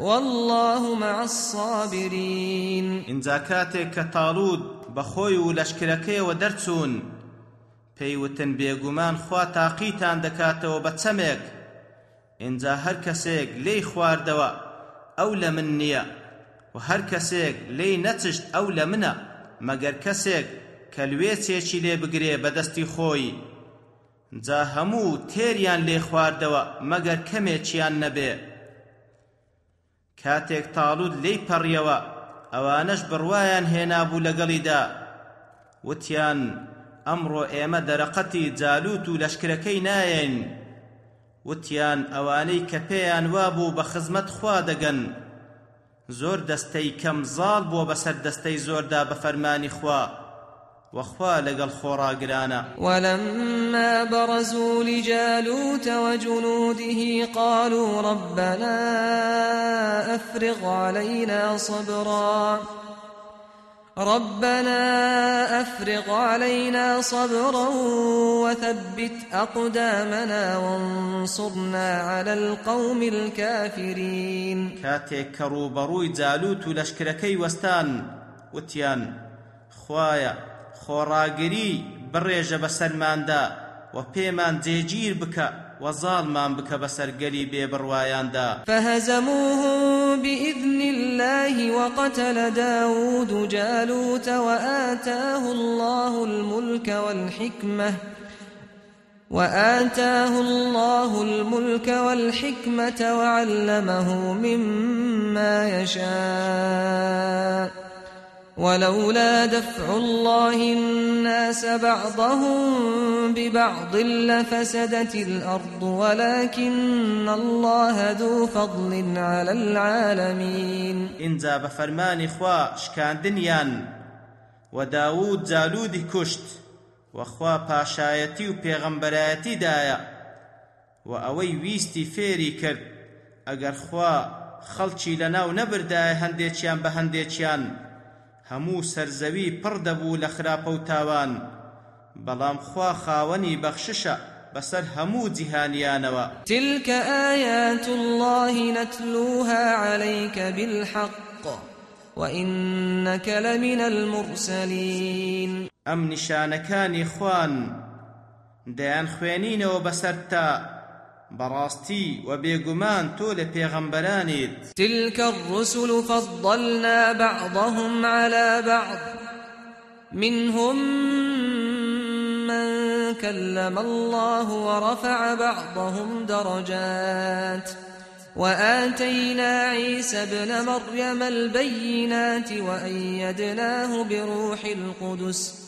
والله مع الصابرين. اینجا کاتێک کە تاڵود بەخۆی و لەشکرەکەیەوە دەرچوون پێیوتن بێگومان خوا تاقیتان دەکاتەوە بە چەمێک. اینجا هەر کەسێک لێی خواردەوە ئەو لە من نییە و هەر کەسێک لێی نەچشت ئەو لە منە مەگەر کەسێک کە لوێچێکی لێ بگرێ بەدەستی خۆی. جا هەموو تێریان لێ خواردەوە مەگەر کەمێکیان نەبێ. کاتێک تاڵود لێی پەڕیەوە ئەوانەش بڕوایان هێنابوو لەگەڵیدا. وتیان ئەمڕۆ ئێمە دەرەقەتی جالوت و لەشکرەکەی نایەن. وتیان ئەوانەی کە پێیان وابوو بە خزمەت خوا دەگەن. زۆر دەستەی کەم زاڵ بۆ بەسەر دەستەی زۆردا بە فەرمانی خوا. وخوا خورا قرانا ولما برزوا لجالوت وجنوده قالوا ربنا أفرغ علينا صبرا. ربنا أفرغ علينا صبرا وثبت أقدامنا وانصرنا على القوم الكافرين. كاتيك كروبروي جالوت لشكركي وستان وتيان. خوايا. خۆڕاگری بڕێژە بە سەرماندا و پێمان جێگیر بکە وەزاڵمان بکە بە سەرگەری بێبڕوایاندا. فهزموهم بإذن الله وقتل داود جالوت وآتاه الله الملك والحكمة وآتاه الله الملك والحكمة وعلمه مما يشاء. ولولا دفع الله الناس بعضهم ببعض لفسدت الأرض ولكن الله ذو فضل على العالمين. إنزا بفرمان خوا شكاندنيان وداود زالودي كشت وخوا پاشایەتی و پێغەمبەرایەتی دایە و ئەوەی ویستی فێری کرد ئەگەر خوا خەڵکی لەناو نەبردایە هەندێکیان بە هەندێکیان هەموو سەرزەوی پڕ دەبوو لە خراپە و تاوان. بەڵام خوا خاوەنی بەخششە بەسەر هەموو جیهانیانەوە. تلك آيات الله نتلوها عليك بالحق وإنك لمن المرسلين. ئەم نیشانەکانی خوان دەیان خوێنینەوە براستي وبيغمان تول پیغمبرانید تلك الرسل فضلنا بعضهم على بعض. منهم من كلم الله ورفع بعضهم درجات. وآتينا عيسى ابن مريم البينات وأيدناه بروح القدس.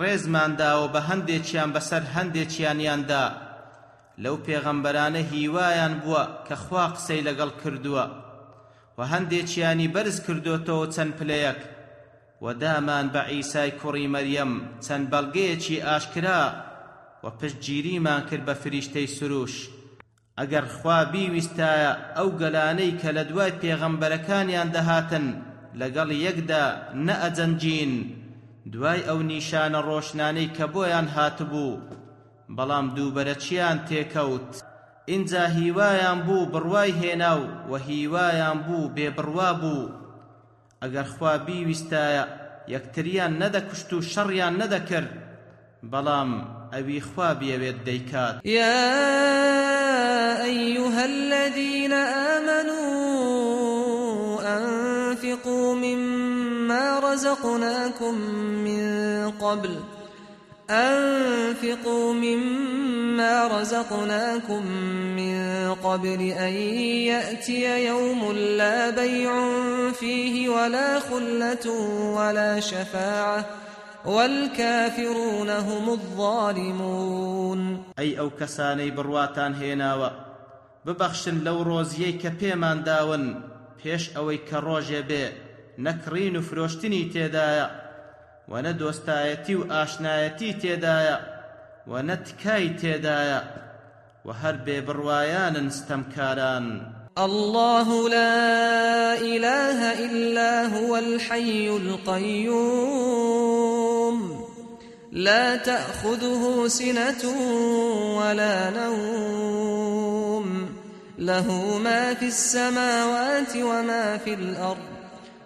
ڕێزمان داوە بە هەندێکیان بەسەر هەندێکیانیاندا. لەو پێغەمبەرانە هیوایان بووە کە خوا قسەی لەگەڵ کردووە. و هەندێکیانی بەرز کردوتەوە چەند پلەیەک. و دامان بە عیسای کوڕی مەریەم چەند بەڵگەیەکی ئاشکرا و پشتگیریمان کرد بە فریشتەی سروش. ئەگەر خوا بیویستایە ئەو گەلانەی کە لە دوای پێغەمبەرەکانیان دەهاتن لەگەڵ یەکدا نەئەجەنجین. دوای ئەو نیشانە ڕۆشنانەی کە بۆیان هاتبوو. بەڵام دووبەرەچیان تێکەوت؟ ئینجا هیوایان بوو بڕوای هێنا و و هیوایان بوو بێبڕوا بوو. ئەگەر خوا بیویستایە یەکتریان نەدەکشت و شەڕیان نەدەکرد. بەڵام ئەوی خوا بيويد ديكات يا أيها الذين آمنوا أنفقوا مما رزقناكم من قبل. أنفقوا مما رزقناكم من قبل أن يأتي يوم لا بيع فيه ولا خلة ولا شفاعة. والكافرون هم الظالمون. أي أو كساني برواتان هيناوا. ببخشن لو روزيي كبيمان داون. ئەوەی کە ڕۆژێ بێ نەکڕین و فرۆشتنی تێدایە و نە دۆستایەتی و ئاشنایەتی تێدایە و نە تکای تێدایە و هەر بێبڕوایانن ستەمکاران. الله لا إله إلا هو الحي القيوم. لا تأخذه سنة ولا نوم. له ما في السماوات وما في الأرض.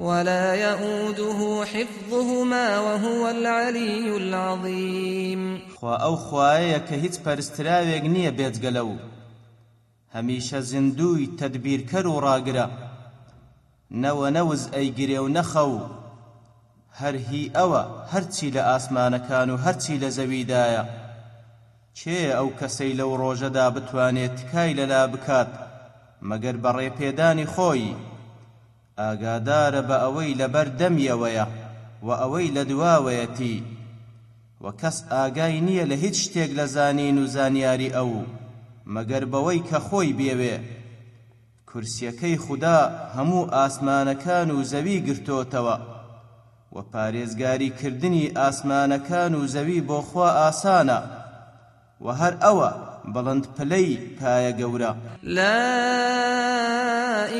ولا يؤوده حفظهما وهو العلي العظيم. خوا أو خوايا كهيت پرستراوێک نییە بێجگەلە و هەمیشە زیندووی تەدبیرکەر و ڕاگرە. نەوە نەوز ئەیگرێ و نەخە و هەرهی ئەوە هەرچی لە ئاسمانەکان و هەرچی لە زەویدایە. چێ ئەو کەسەی لەو ڕۆژەدا بتوانێت تکای لەلا بکات؟ مەگەر بەڕێپێدانی خۆی ئاگادارە بە ئەوەی لەبەر دەمیەوەیە و ئەوەی لە دواوەیەتی. و کەس ئاگای نییە لە هیچ شتێک لە زانین و زانیاری ئەو مەگەر بەوەی کە خۆی بێوێ. کورسیەکەی خوددا هەموو ئاسمانەکان و زەوی گرتۆتەوە و پارێزگاری کردنی ئاسمانەکان و زەوی بۆ خوا ئاسانە. و هەر ئەوە بەڵند پلەی پایە گەورە لا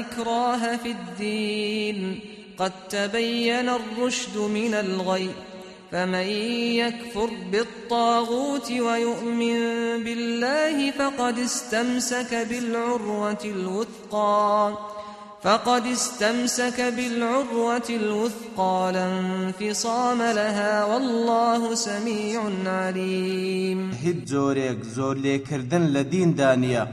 إكراه في الدين قد تبين الرشد من الغي فمن يكفر بالطاغوت ويؤمن بالله فقد استمسك بالعروة الوثقى فقد استمسك بالعروة الوثقى لا انفصام لها والله سميع عليم. هد زوريك زور ليكردن لدين دانيا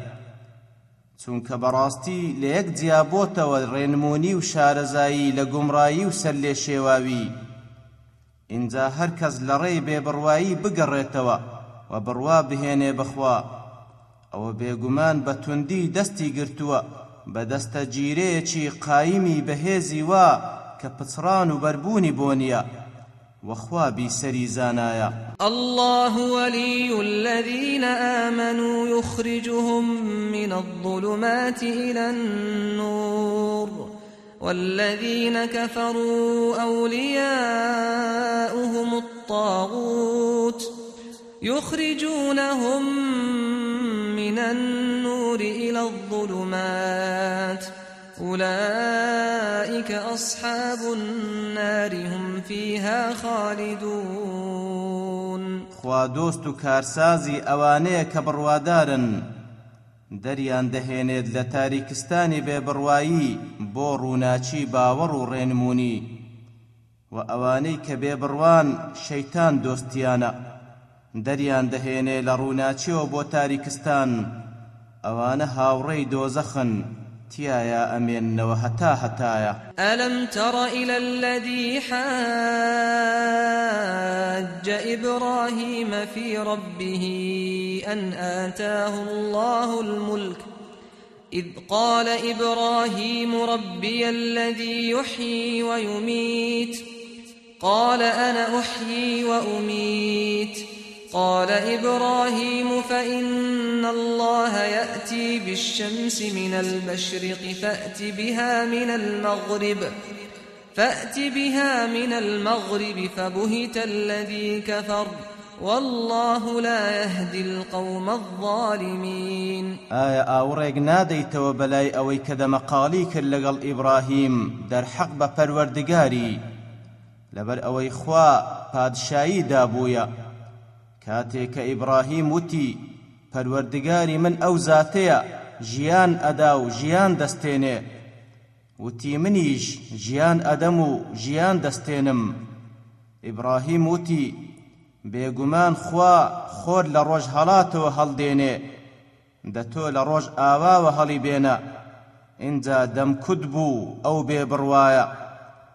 چونکە بەڕاستی لە یەک جیابۆتەوە ڕێنمونی و شارەزایی لە گومڕایی و سەر لێ شێواوی. اینجا هەر کەس بخوا. ئەوە بێگومان بە توندی دەستی گرتووە. بە دەستە گیرەیەکی قایمی بەهێزی وا کە پچڕان و بەربوونی بۆ نییە. وخوا بيسري زانايا الله ولي الذين آمنوا يخرجهم من الظلمات إلى النور والذين كفروا أولياؤهم الطاغوت يخرجونهم من النور إلى الظلمات. أولئك أصحاب النار هم فيها خالدون. خوا دوست ئەوانەیە کە بڕوادارن. دەریان دەهێنێت لە تاریکستانی بێبڕوایی بۆ ڕووناچی باوەڕ و ڕێنمونی. شەیتان دۆستیانە دەریان دەهێنێ لە ڕووناچیەوە بۆ تاریکستان. ئەوانە هاوڕێی دۆزەخن تيايا أمين وهتا هتايا ألم تر إلى الذي حاج إبراهيم في ربه أن آتاه الله الملك؟ إذ قال إبراهيم ربي الذي يحيي ويميت. قال أنا أحيي وأميت. قال إبراهيم فإن الله يأتي بالشمس من المشرق فأت بها من المغرب فأت بها من المغرب فبهت الذي كفر والله لا يهدي القوم الظالمين. آية نادەیتەوە بەلای ئەوەی کە دەمەقاڵی کرد لەگەڵ ئیبراهیم دەرحەق بە پەروەردگاری لەبەر ئەوەی خوا پادشایی دابووە کاتێک کە ئیبراهیم وتی پەروەردگاری من ئەو زاتەیە ژیان ئەدا و ژیان دەستێنێ. وتی منیش ژیان ئەدەم و ژیان دەستێنم. ئیبراهیم وتی بێگومان خوا خۆر لە ڕۆژ هەڵاتەوە هەڵدێنێ. دەتۆ لە ڕۆژ ئاواوە هەڵی بێنە اینجا دەمکوت بوو ئەو بێ بڕوایە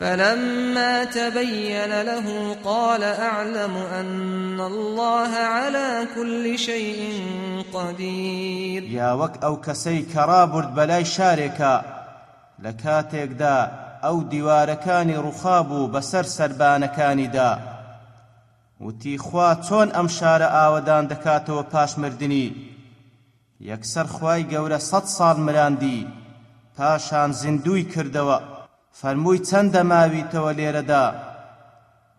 فلما تبين له قال أعلم أن الله على كل شيء قدير. يا وك أو كسي كرابرد بلاي شاركا لكاتيك دا أو دیوارەکانی ڕووخاب و بەسەر سربانەکانیدا وتی خوا چۆن ئەم شارە ئاوەدان دەکاتەوە پاشمردنی؟ یەکسەر خوای گەورە سەد ساڵ مراندی پاشان زیندوی کردەوە. فەرمووی چەندە ماویتەوە لێرەدا؟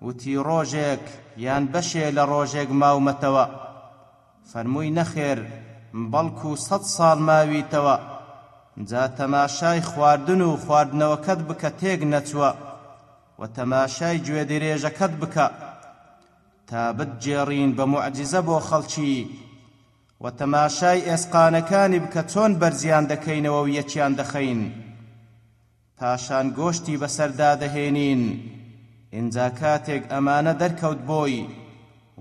وتی ڕۆژێک یان بەشێ لە ڕۆژێک ماومەتەوە. فەرمووی نەخێر بەڵکو سەد ساڵ ماویتەوە. جا تەماشای خواردن و خواردنەوەکەت بکە تێک نەچووە. و تەماشای گوێ درێژەکەت بکە. تا بتجێڕین بە معجزە بۆ خەڵکی. و تەماشای ئێسقانەکانی بکە چۆن بەرزیان دەکەینەوە و یەکیان دەخەین. پاشان گۆشتی بەسەردا دەهێنین ئینجا کاتێک ئەمانە دەرکەوت بۆی.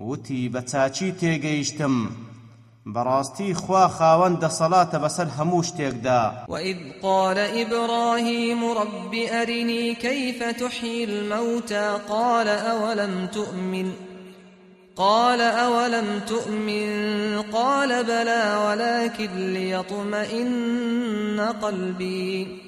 وتی بە چاچی تێگەیشتم. براستي خوا خاوند صلاة بسر هموش تيقدا وإذ قال إبراهيم رب أرني كيف تحيي الموتى؟ قال أولم تؤمن؟ قال أولم تؤمن؟ قال بلى ولكن ليطمئن قلبي.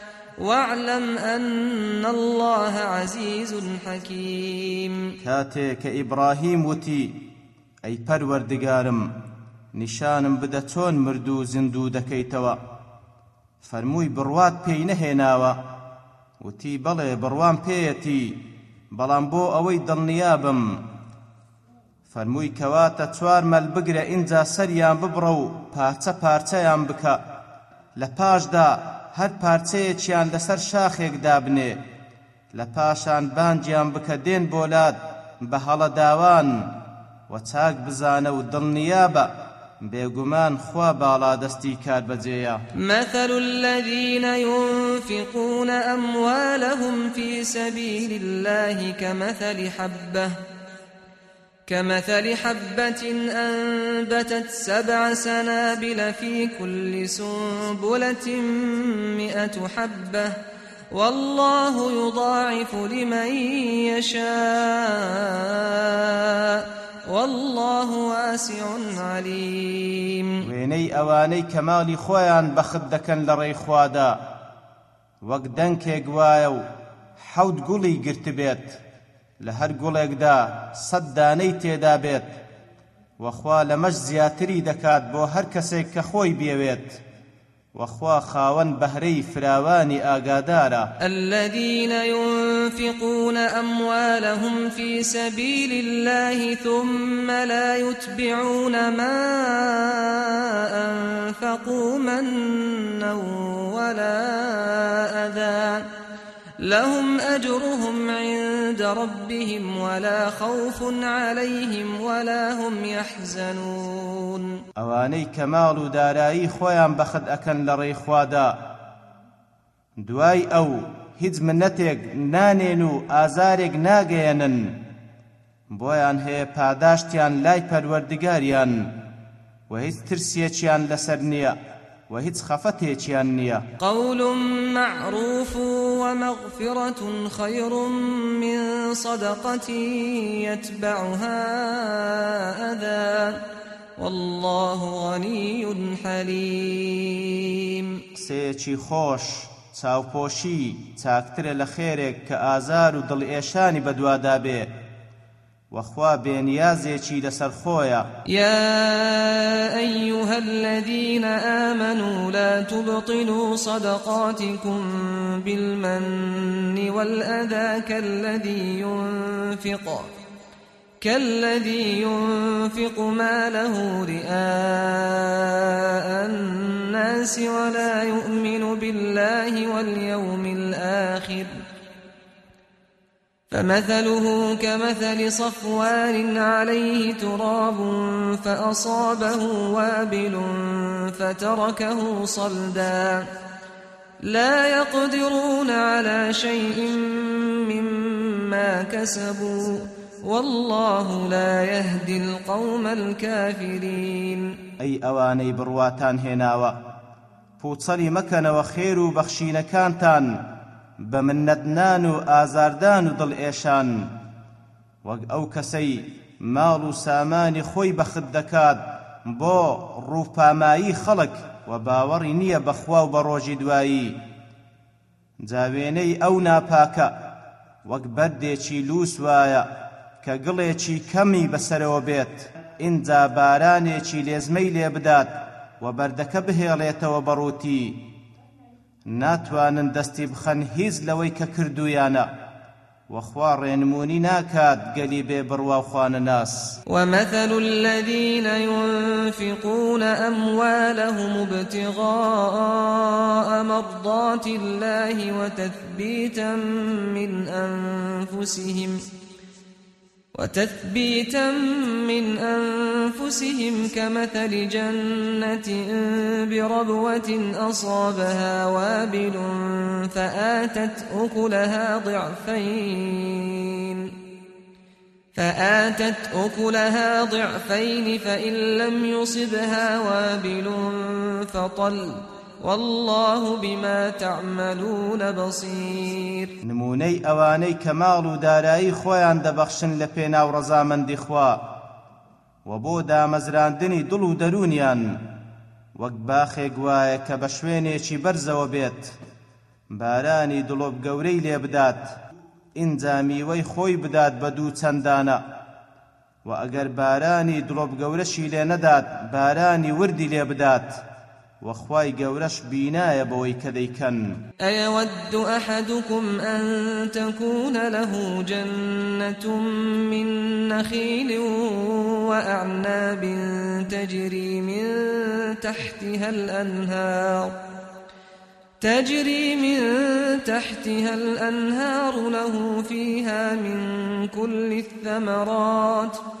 واعلم أن الله عزيز حكيم. کاتێک ئیبراهیم وتی ئەی پروردگارم نشانم بدە چۆن مردو زندوو دەکەیتەوە؟ فەرمووی بڕوات پێی نەهێناوە. وتی بەڵێ بڕوام پێیەتی بەڵام بۆ ئەوەی دڵنیابم. فەرمووی کەواتە چوار مەل بگرە ئینجا سەریان ببڕە و پارچە پارچەیان هەر پارچەیەکیان لەسەر شاخێک دابنێ. لە پاشان بانجیان بکە دێن بۆلات بە هەڵە داوان و چاک بزانە و دڵنیابە بێگومان خوا باڵا دەستی کار بەجێیە مثل الذين ينفقون أموالهم في سبيل الله كمثل حبة كمثل حبة أنبتت سبع سنابل في كل سنبلة مئة حبة. والله يضاعف لمن يشاء. والله واسع عليم. وێنەی ئەوانەی کەماڵی خۆیان بەخت دەکەن لە ڕێیخوادا وەک دەنکێک وایە و حەوت گوڵی گرتبێت لە هەر گوڵێکدا سەد دانەی تێدا بێت وەخوا لەمەش زیاتری دەکات بۆ هەر کەسێک کە خۆی وخوا خاون بهري فراواني آقادارا الذين ينفقون أموالهم في سبيل الله ثم لا يتبعون ما أنفقوا منا ولا أذى. لهم أجرهم عند ربهم ولا خوف عليهم ولا هم يحزنون. ئەوانەی کەماڵ و دارایی خۆیان بەخت ئەکەن لە ڕێیخوادا دوای ئەو هیچ منەتێک نانێن و ئازارێک ناگەێنن بۆیان هەیە پاداشتیان لای پەروەردگاریان و هیچ ترسێکیان لەسەر وهيت خفتي نية قول معروف ومغفرة خير من صدقة يتبعها أذى. والله غني حليم. سيتي خوش چاوپۆشی چاکترە لە خێرێک کە ئازار و بەدوادا بێ وخوا بێنیازێکی لەسەر خۆیە. يا أيها الذين آمنوا لا تبطلوا صدقاتكم بالمن والأذى كالذي ينفق كالذي ينفق ماله رئاء الناس ولا يؤمن بالله واليوم الآخر ۖ. فمثله كمثل صفوان عليه تراب فأصابه وابل فتركه صلدا. لا يقدرون على شيء مما كسبوا. والله لا يهدي القوم الكافرين. أي أواني برواتان هناوە پوچەلی مەکەنەوە خێر و بەخشینەکانتان. بە منەتنان و ئازاردان و دڵئێشان. وەک ئەو کەسەی ماڵ و سامانی خۆی بەخت دەکات بۆ ڕووپامایی خەڵک و باوەڕی نییە بەخوا و بە ڕۆژی دوایی. جاوێنەی ئەو ناپاکە وەک بەردێکی لووس وایە کە گڵێکی کەمی بەسەرەوە بێت. ئینجا بارانێکی لێزمەی لێ بدات و بەردەکە بهێڵێتەوە بەڕووتی ناتوانن دەستی بخەن هیچ لەوەی کە کردویانە وخوا ڕێنمونی ناکات گەلی بێ بڕواخوانە ناس. ومثل الذين ينفقون أموالهم ابتغاء مرضات الله وتثبيتا من أنفسهم وتثبيتا من أنفسهم كمثل جنة بربوة أصابها وابل فآتت أكلها ضعفين فآتت أكلها ضعفين فإن لم يصبها وابل فطل والله بما تعملون بصير. نمونەی ئەوانەی کەماڵ و دارایی خۆیان دەبەخشن لە پێناو ڕەزامەندی خوا. و بۆ دامەزراندنی دڵ و دەرونیان وەک باخێک وایە کە بە شوێنێکی بەرزەوە بێت. بارانی دڵۆب گەورەی لێ بدات ئینجا میوەی خۆی بدات بە دوو چەندانە. و ئەگەر بارانی دڵۆب گەورەشی لێ نەدات بارانی وردی لێ بدات. وخواي قورش بينايا بوي كذيكن أيود أحدكم أن تكون له جنة من نخيل وأعناب تجري من تحتها الأنهار. تجري من تحتها الأنهار له فيها من كل الثمرات ۖ.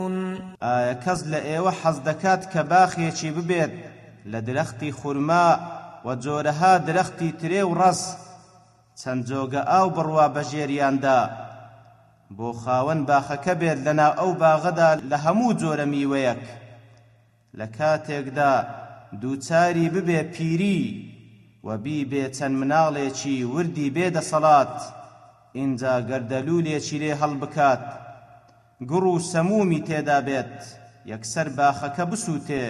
ئایا کەس لە ئێوە حەز دەکات کە باخێکی ببێت لە درەختی خورما و جۆرەها درەختی ترێ و ڕەس چەند جۆگە ئاو بڕوا بەژێریاندا بۆ خاوەن باخەکە بێت لەنا ئەو باغەدا لە هەموو جۆرە میوەیەک. لە کاتێکدا دووچاری ببێ پیری و بیبێ چەند مناڵێکی وردی بێدە سەڵات ئینجا گەردەلوولێکی لێ هەڵبکات. گڕ و سەمومی تێدا بێت. یەکسەر باخەکە بسووتێ.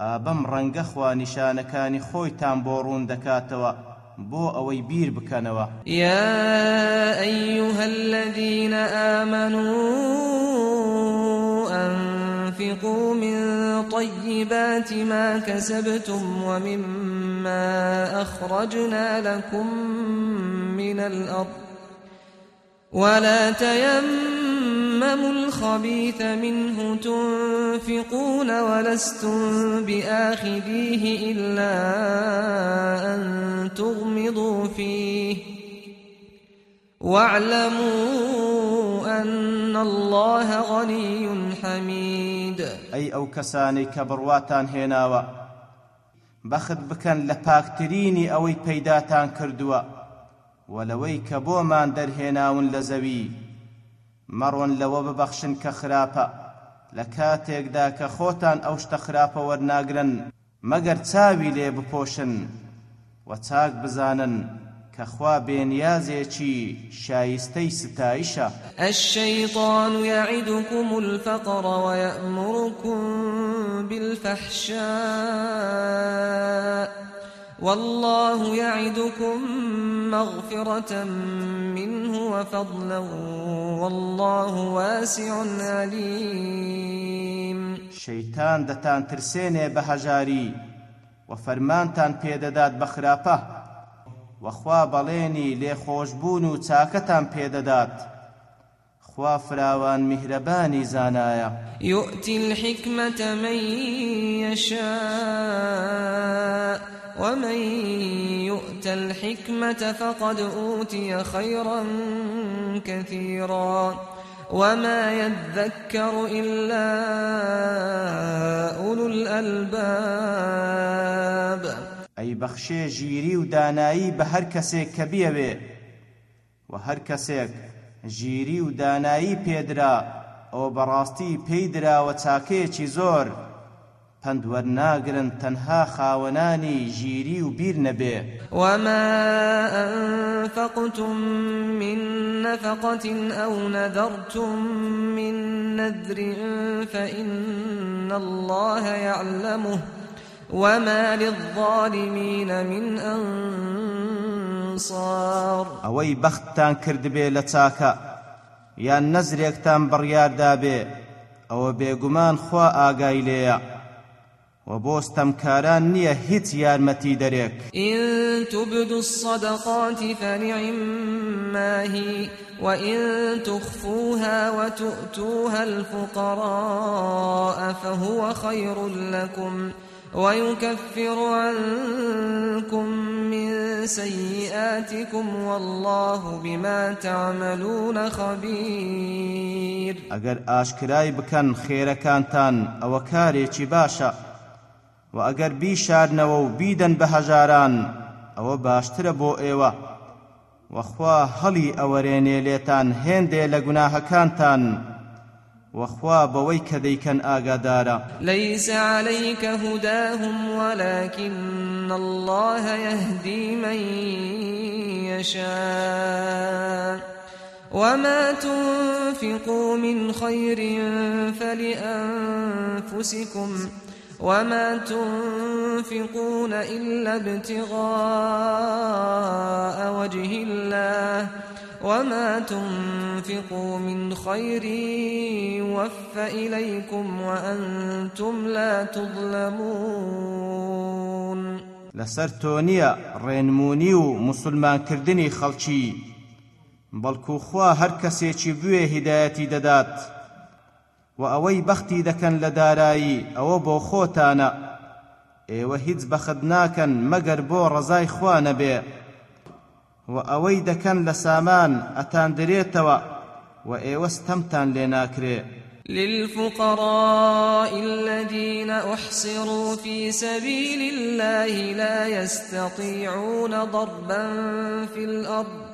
ئابەم ڕەنگە خوا نیشانەکانی خۆیتان بۆ ڕوون دەکاتەوە بو اوي بير بكانوا يا أيها الذين آمنوا أنفقوا من طيبات ما كسبتم ومما أخرجنا لكم من الأرض ولا تيمموا الخبيث منه تنفقون ولستم بآخذيه إلا أن تغمضوا فيه. واعلموا أن الله غني حميد. أي أو كساني كبرواتان هناوا بخد بكن پەیداتان کردووە. وەلەوەی کە بۆمان دەرهێناون لە زەوی. مەڕۆن لەوە ببەخشن کە خراپە. لە کاتێکدا کە خۆتان ئەو شتە خراپە وەرناگرن مەگەر چاوی لێ بپۆشن و چاک بزانن كخوا بينيازيشي شايستي ستايشا الشيطان يعدكم الفقر ويأمركم بالفحشاء. والله يعدكم مغفرة منه وفضلا والله واسع عليم. شيطان دتان ترسيني بهجاري وفرمانتان پێدەدات بەخراپە وەخوا بەڵێنی لێخۆشببوون و چاکەتان پێدەدات خوا فراوان مهربانی زانایە يؤتي الحكمة من يشاء ومن يؤت الحكمة فقد أوتي خيرا كثيرا وما يذكر إلا أولو الألباب أي بخشي جيري ودانائي بهر كسيك كبيوي وهر كسيك جيري ودانائي بيدرا أو براستي بيدرا وتاكيشي زور پند وەرناگرن تەنها خاوەنانی ژیری و بیر نەبێ. وما أنفقتم من نفقة أو نذرتم من نذر فإن الله يعلمه وما للظالمين من أنصار. أوي بختان كرد بي لتاكا يا نزريكتان بريار بێ ئەوە بێگومان خوا لێیە. وبوستم كاران نية هيت يارمتي دريك إن تبدوا الصدقات فنعم ما هي وإن تخفوها وتؤتوها الفقراء فهو خير لكم ويكفر عنكم من سيئاتكم والله بما تعملون خبير. اگر آشكراي بكن خير كانتان أو كاري باشا و ئەگەر بیشارنەوە و بیدەن بە هەژاران ئەوە باشترە بۆ ئێوە. وەخوا هەڵی ئەوەرێنێ لێتان هێندێ لە گوناهەکانتان. وخوا بوي كذيكن آقادارا ليس عليك هداهم ولكن الله يهدي من يشاء. وما تنفقوا من خير فلأنفسكم. وما تنفقون إلا ابتغاء وجه الله وما تنفقوا من خير يوفى إليكم وأنتم لا تظلمون لەسەر تۆ نییە ڕێنمونی و مسلمانکردنی خەڵکی بەڵکو خوا هەر کەسێکی بوێ هیدایەتی دەدات. و ئەوەی بەختی دەکەن لە دارایی ئەوە بۆ خۆتانە ئێوە هیچ بەخت ناکەن مەگەر بۆ ڕزای خوا نەبێ و ئەوەی دەکەن لە سامان ئەتان و ئێوە ستەمتان لێ ناکرێ للفقراء الذين أحصروا في سبيل الله لا يستطيعون ضربا في الأرض.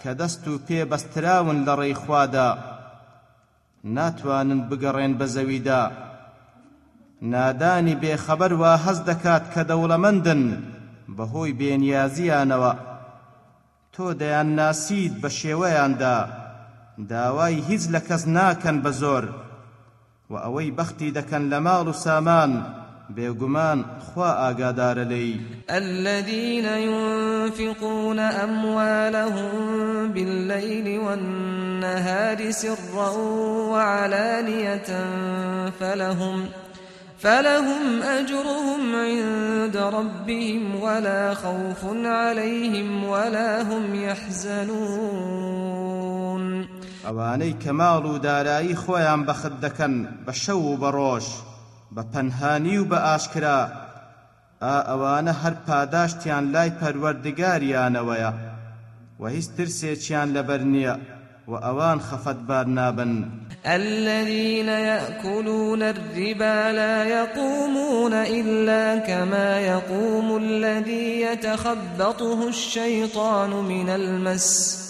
کە دەست و پێ بەستراون لە ڕێی خوادا ناتوانن بگەڕێن بە زەویدا. نادانی بێخەبەر وا هەز دەکات کە دەوڵەمەندن بەهۆی بێنیازیانەوە. تۆ دەیان ناسید بە شێوەیاندا. داوای هیچ لە کەس ناکەن بە زۆر. و ئەوەی بەختی دەکەن لە ماڵ و سامان. بێگومان خوا ئاگادارە لێی الذين ينفقون أموالهم بالليل والنهار سرا وعلانية فلهم فلهم أجرهم عند ربهم ولا خوف عليهم ولا هم يحزنون. ئەوانەی کەماڵ و دارایی خۆیان بەخت دەکەن بە شەو و بە ڕۆژ. بە پەنهانی و بە ئاشکرا. ئا ئەوانە هەر پاداشتیان لای پەروەردگاریانەوەیە. و هیچ ترسێکیان لەبەر و ئەوان خەفەتبار نابن. الذين يأكلون الربا لا يقومون إلا كما يقوم الذي يتخبطه الشيطان من المس.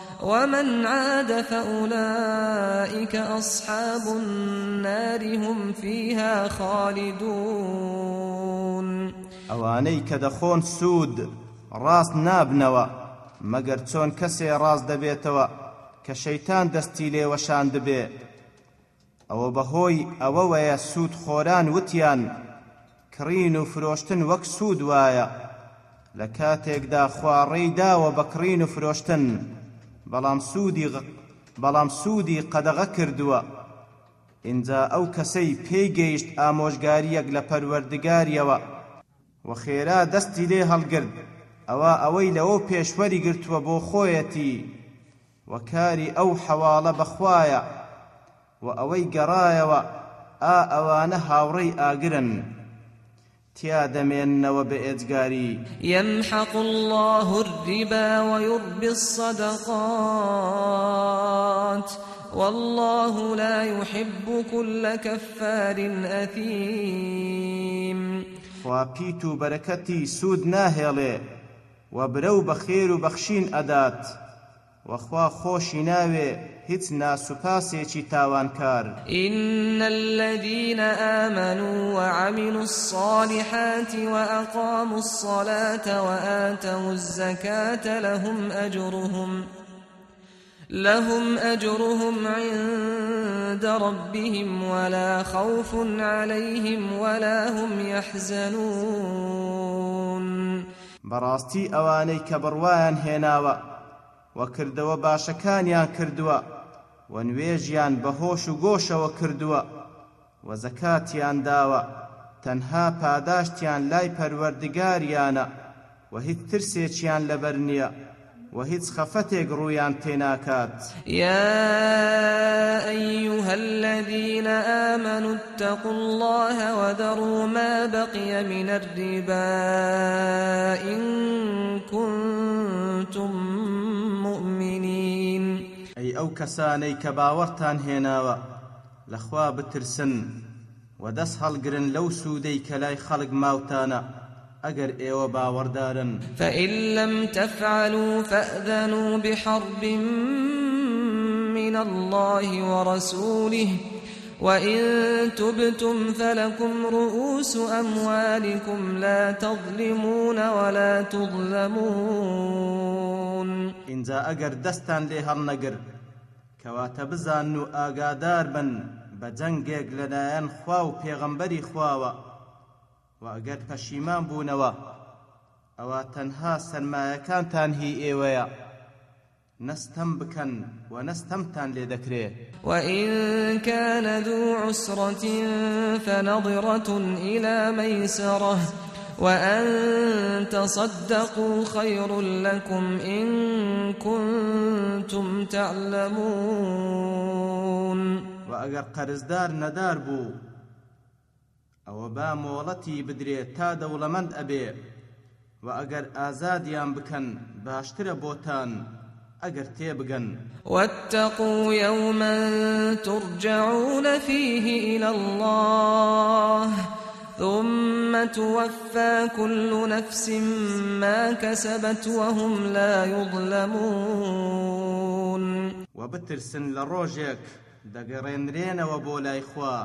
ومن عاد فأولئك أصحاب النار هم فيها خالدون. ئەوانەی کە دەخۆن سوود ڕاست نابنەوە مەگەر چۆن کەسێ ڕاست دەبێتەوە کە شەیتان دەستی لێوەشان دەبێ. ئەوە بەهۆی ئەوە وەیە سوود خۆران وتیان کڕین و فرۆشتن وەک سوود وایە. لە کاتێکدا خوا ڕێی داوە بە کڕین و فرۆشتن. بەڵام سوودی بەڵام سوودی قەدەغە کردووە. ئینجا ئەو کەسەی پێی گەیشت ئامۆژگاریەک لە پەروەردگاریەوە. و خێرا دەستی لێ هەڵگرت. ئەوە ئەوەی لەوە پێشوەری گرتووە بۆ خۆیەتی. و کاری ئەو حەواڵە بەخوایە. و ئەوەی گەڕایەوە. ئا ئەوانە هاوڕێی ئاگرن. بە ئێجگاری يمحق الله الربا ويربي الصدقات. والله لا يحب كل كفار أثيم. خوا پیت و بەرەکەتی سوود ناهێڵێ و برەو بە خێر و بەخشین ئەدات وەخوا خۆشی ناوێ هیچ ناسوپاسێکی تاوانکار. إن الذين آمنوا وعملوا الصالحات وأقاموا الصلاة وآتوا الزكاة لهم أجرهم لهم أجرهم عند ربهم ولا خوف عليهم ولا هم يحزنون. بەڕاستی ئەوانەی کە بڕوایان هێناوە و کردەوە باشەکانیان کردووە و نوێژیان بەهۆش و گۆشەوە کردووە و زەکاتیان داوە. تەنها پاداشتیان لای پەروەردگاریانە و هیچ ترسێکیان لەبەر نییە وهيت خفتێک ڕوویان تێناکات. يا أيها الذين آمنوا اتقوا الله وذروا ما بقي من الربا إن كنتم ئەی ئەو کەسانەی کە باوەڕتان هێناوە لەخوا بترسن. و دەست هەڵگرن لەو سوودەی کە لای خەڵک ماوتانە ئەگەر ئێوە باوەڕدارن فإن لم تفعلوا فأذنوا بحرب من الله ورسوله. وإن تبتم فلكم رؤوس أموالكم لا تظلمون ولا تظلمون. ئینجا ئەگەر دەستان لێ هەڵنەگر کەواتە بزان و ئاگادار بن بە جەنگێک لەلایەن خوا و پێغەمبەری خواوە و ئەگەر پەشیمان بوونەوە ئەوە تەنها سەرمایەکانتان هی ئێوەیە. نستم بکەن و نستمتان لێ دەکرێت وإن كان ذو عسرة فنظرة إلى ميسرة وأن تصدقوا خير لكم إن كنتم تعلمون. وأجر قرزدار ندار بو ئەوە با مۆڵەتی بدرێت تا دەوڵەمەند ئەبێ و ئەگەر ئازادیان بکەن باشترە بۆتان ئەگەر تێبگەن واتقوا يوما ترجعون فيه إلى الله. ثم توفى كل نفس ما كسبت وهم لا يظلمون. وبترسن لروجك دەگەڕێنرێنەوە بۆ لای خوا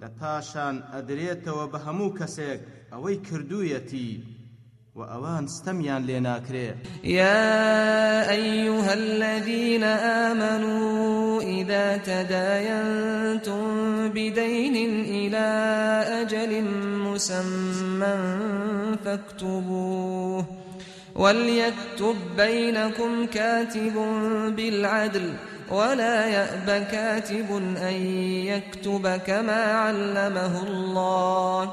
لە پاشان ئەدرێتەوە بە ئەوەی کردوویەتی وأوان ستميان لنا كريه يا أيها الذين آمنوا إذا تداينتم بدين إلى أجل مسمى فاكتبوه وليكتب بينكم كاتب بالعدل ولا يأب كاتب أن يكتب كما علمه الله.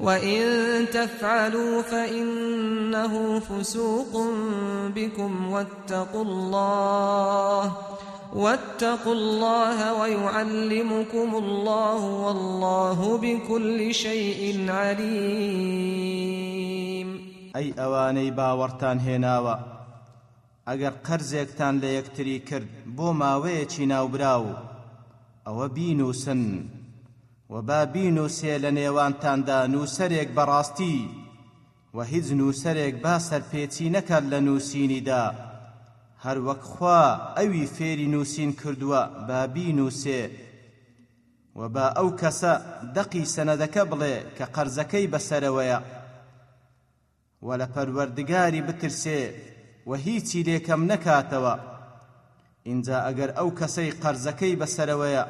وإن تفعلوا فإنه فسوق بكم واتقوا الله واتقوا الله ويعلمكم الله والله بكل شيء عليم ئەی ئەوانەی باورتان هێناوە ئەگەر قەرزێکتان لە یەکتری کرد بۆ ماوەیەکی ناوبراو ئەوە بینوسن و با بینوسێ لە نێوانتاندا نووسەرێک بەڕاستی و هیچ نووسەرێک با سەرپێچی نەکات لە نووسینیدا. هەر وەک خوا ئەوی فێری نووسین کردووە با بینوسێ و با ئەو کەسە دەقی سەنەدەکە بڵێ کە قەرزەکەی بەسەرەوەیە. و لە پەروەردگاری بترسێ و هیچی لێکەم نەکاتەوە. اینجا ئەگەر ئەو کەسەی قەرزەکەی بەسەرەوەیە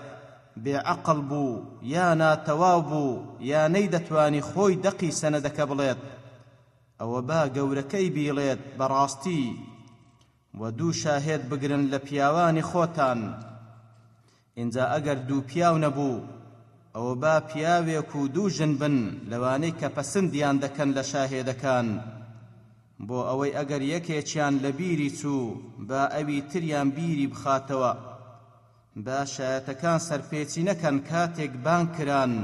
بێعەقڵ بوو یا ناتەواو بوو یا نەی دەتوانی خۆی دەقی سەنەدەکە بڵێت. ئەوە با گەورەکەی بیڵێت بەڕاستی. و دوو شاهێت بگرن لە پیاوانی خۆتان. ئینجا ئەگەر دوو پیاو نەبوو ئەوە با پیاوێک و دوو ژن بن لەوانەی کە پەسندیان دەکەن لە شاهێدەکان. بۆ ئەوەی ئەگەر یەکێکیان لە بیری چوو با ئەوی تریان بیری بخاتەوە. با شایەتەکان سەرپێچی نەکەن کاتێک بانگ کران.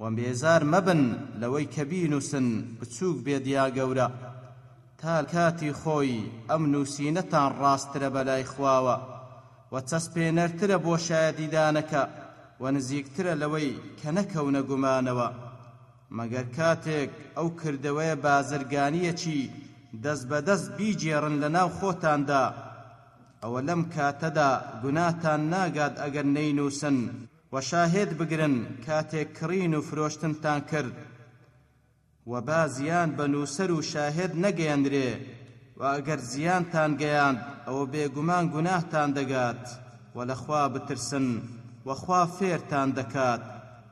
و بێزار مەبن لەوەی کە بینووسن بچووک بێت یا گەورە. تا کاتی خۆی ئەم نووسینەتان ڕاسترە بەلای خواوە. و چەسپێنەرترە بۆ شایەتیدانەکە و نزیکترە لەوەی کە نەکەونە گومانەوە مەگەر کاتێک ئەو کردەوەیە بازرگانیەکی دەست بەدەست بیجێڕن لە ناو خۆتاندا ئەوە لەم کاتەدا گوناتان ناگات ئەگەر نەینووسن و شاهێت بگرن کاتێک کڕین و فرۆشتنتان کرد. و با زیان بە نووسەر و شاهێت نەگەیەندرێ و ئەگەر زیانتان گەیاند ئەوە بێگومان گوناهتان دەگات و لەخوا بترسن وەخوا فێرتان دەکات.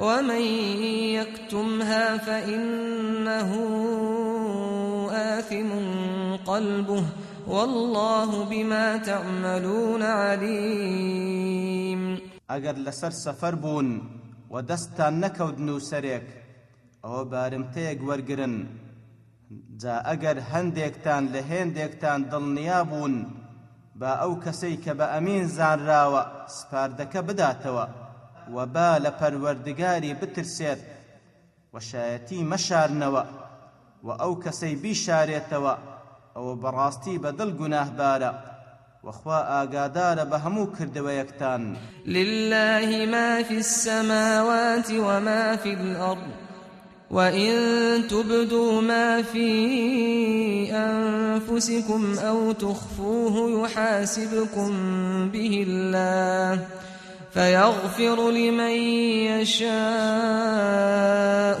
ومن يكتمها فإنه آثم قلبه والله بما تعملون عليم. ئەگەر لەسەر سەفەر بوون و دەستان نەکەوتن و سەرێک ئەوە بارمتەیەک وەرگرن جا ئەگەر هەندێکتان لە هێندێکتان دڵنیا بوون با ئەو کەسەی کە بە ئەمین زانراوە سپاردەکە و با لە پەروەردگاری بترسێت وە شایەتی مەشارنەوە و ئەو کەسەی بیشارێتەوە ئەوە بەڕاستی بەدڵ گوناهبارە وە خوا ئاگادارە بە لله ما في السماوات وما في الأرض وإن تبدوا ما في أنفسكم أو تخفوه يحاسبكم به الله فيغفر لمن يشاء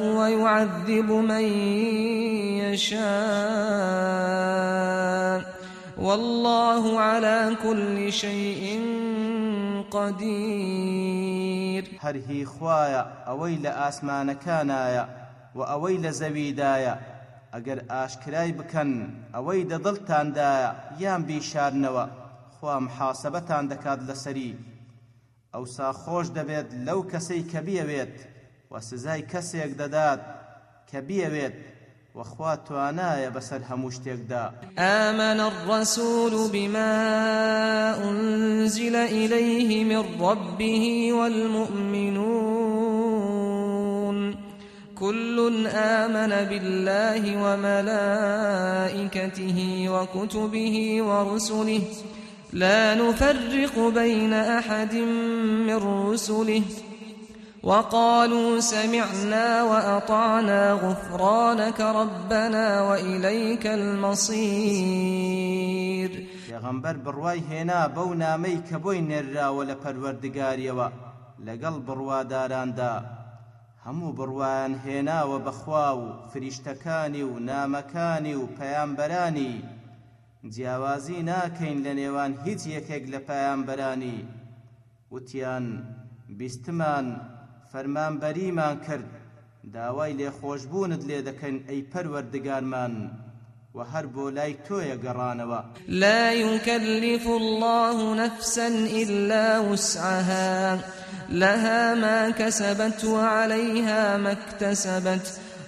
ويعذب من يشاء. والله على كل شيء قدير. هەر هی خوایە ئەوەی لە ئاسمانەکانایە و ئەوەی لە زەویدایە. ئەگەر ئاشکرای بکەن ئەوەی دەدڵتاندایە یان بیشارنەوە خوا محاسبەتان دەکات لەسەری ئەوسا خۆش دەبێت لەو کەسەی کە بیەوێت و سزای کەسێک دەدات کە بیەوێت وخوا توانایە بەسەر هەموو شتێکدا. آمن الرسول بما أنزل إليه من ربه والمؤمنون. كل آمن بالله وملائكته وكتبه ورسله لا نفرق بين أحد من رسله. وقالوا سمعنا وأطعنا غفرانك ربنا وإليك المصير. پێغەمبەر بڕوای هێنا بەو نامەی کە بۆی نێراوە لە پەروەردگاریەوە لەگەڵ بڕواداراندا. هەموو بڕوایان هێناوە بەخوا و فریشتەکانی و نامەکانی و پەیامبەرانی جیاوازی ناکەین لە نێوان هیچ یەکێک لە پایانبەرانی وتیان بیستمان فەرمانبەریمان کرد. داوای لێخۆشببوونت لێ دەکەن ئەی پەروەردگارمان وهر بولاي تويا قرانوا لا يكلف الله نفسا إلا وسعها. لها ما كسبت وعليها ما اكتسبت.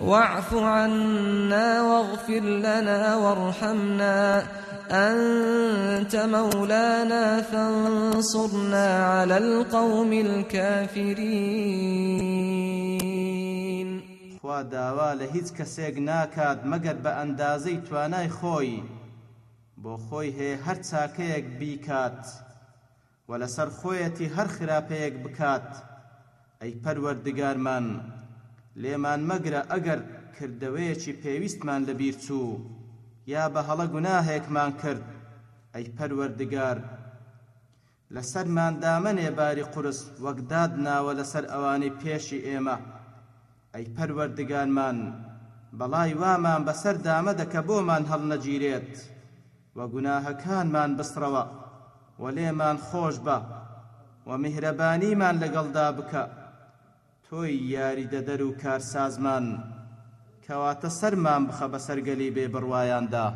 واعف عنا واغفر لنا وارحمنا. أنت مولانا فانصرنا على القوم الكافرين. خوا داوا لە هیچ کەسێک ناکات مەگەر بە ئەندازەی توانای خۆی بۆ خۆی هەیە هەر چاکەیەک بیکات و لەسەر خۆیەتی هەر خراپەیەک بکات. ئەی پەروەردگارمان لێمان مەگرە ئەگەر کردەوەیەکی پێویستمان لەبیر چوو یا بە هەڵە گوناهێکمان کرد ئەی پەروەردگار. لەسەرمان دامەنێ باری قورس وەک دادناوە لەسەر ئەوانی پێشی ئێمە. ئەی پەروەردگارمان بەڵای وامان بەسەر دامە دەکە بۆمان هەڵنەگیرێت و گوناهەکانمان بسڕەوە و لێمان خۆش بە و میهرەبانیمان لەگەڵدا بکە. تۆی یاری دەدەر و کارسازمان. کەواتە سەرمان بخە بە سەرگەلی بێ بڕوایاندا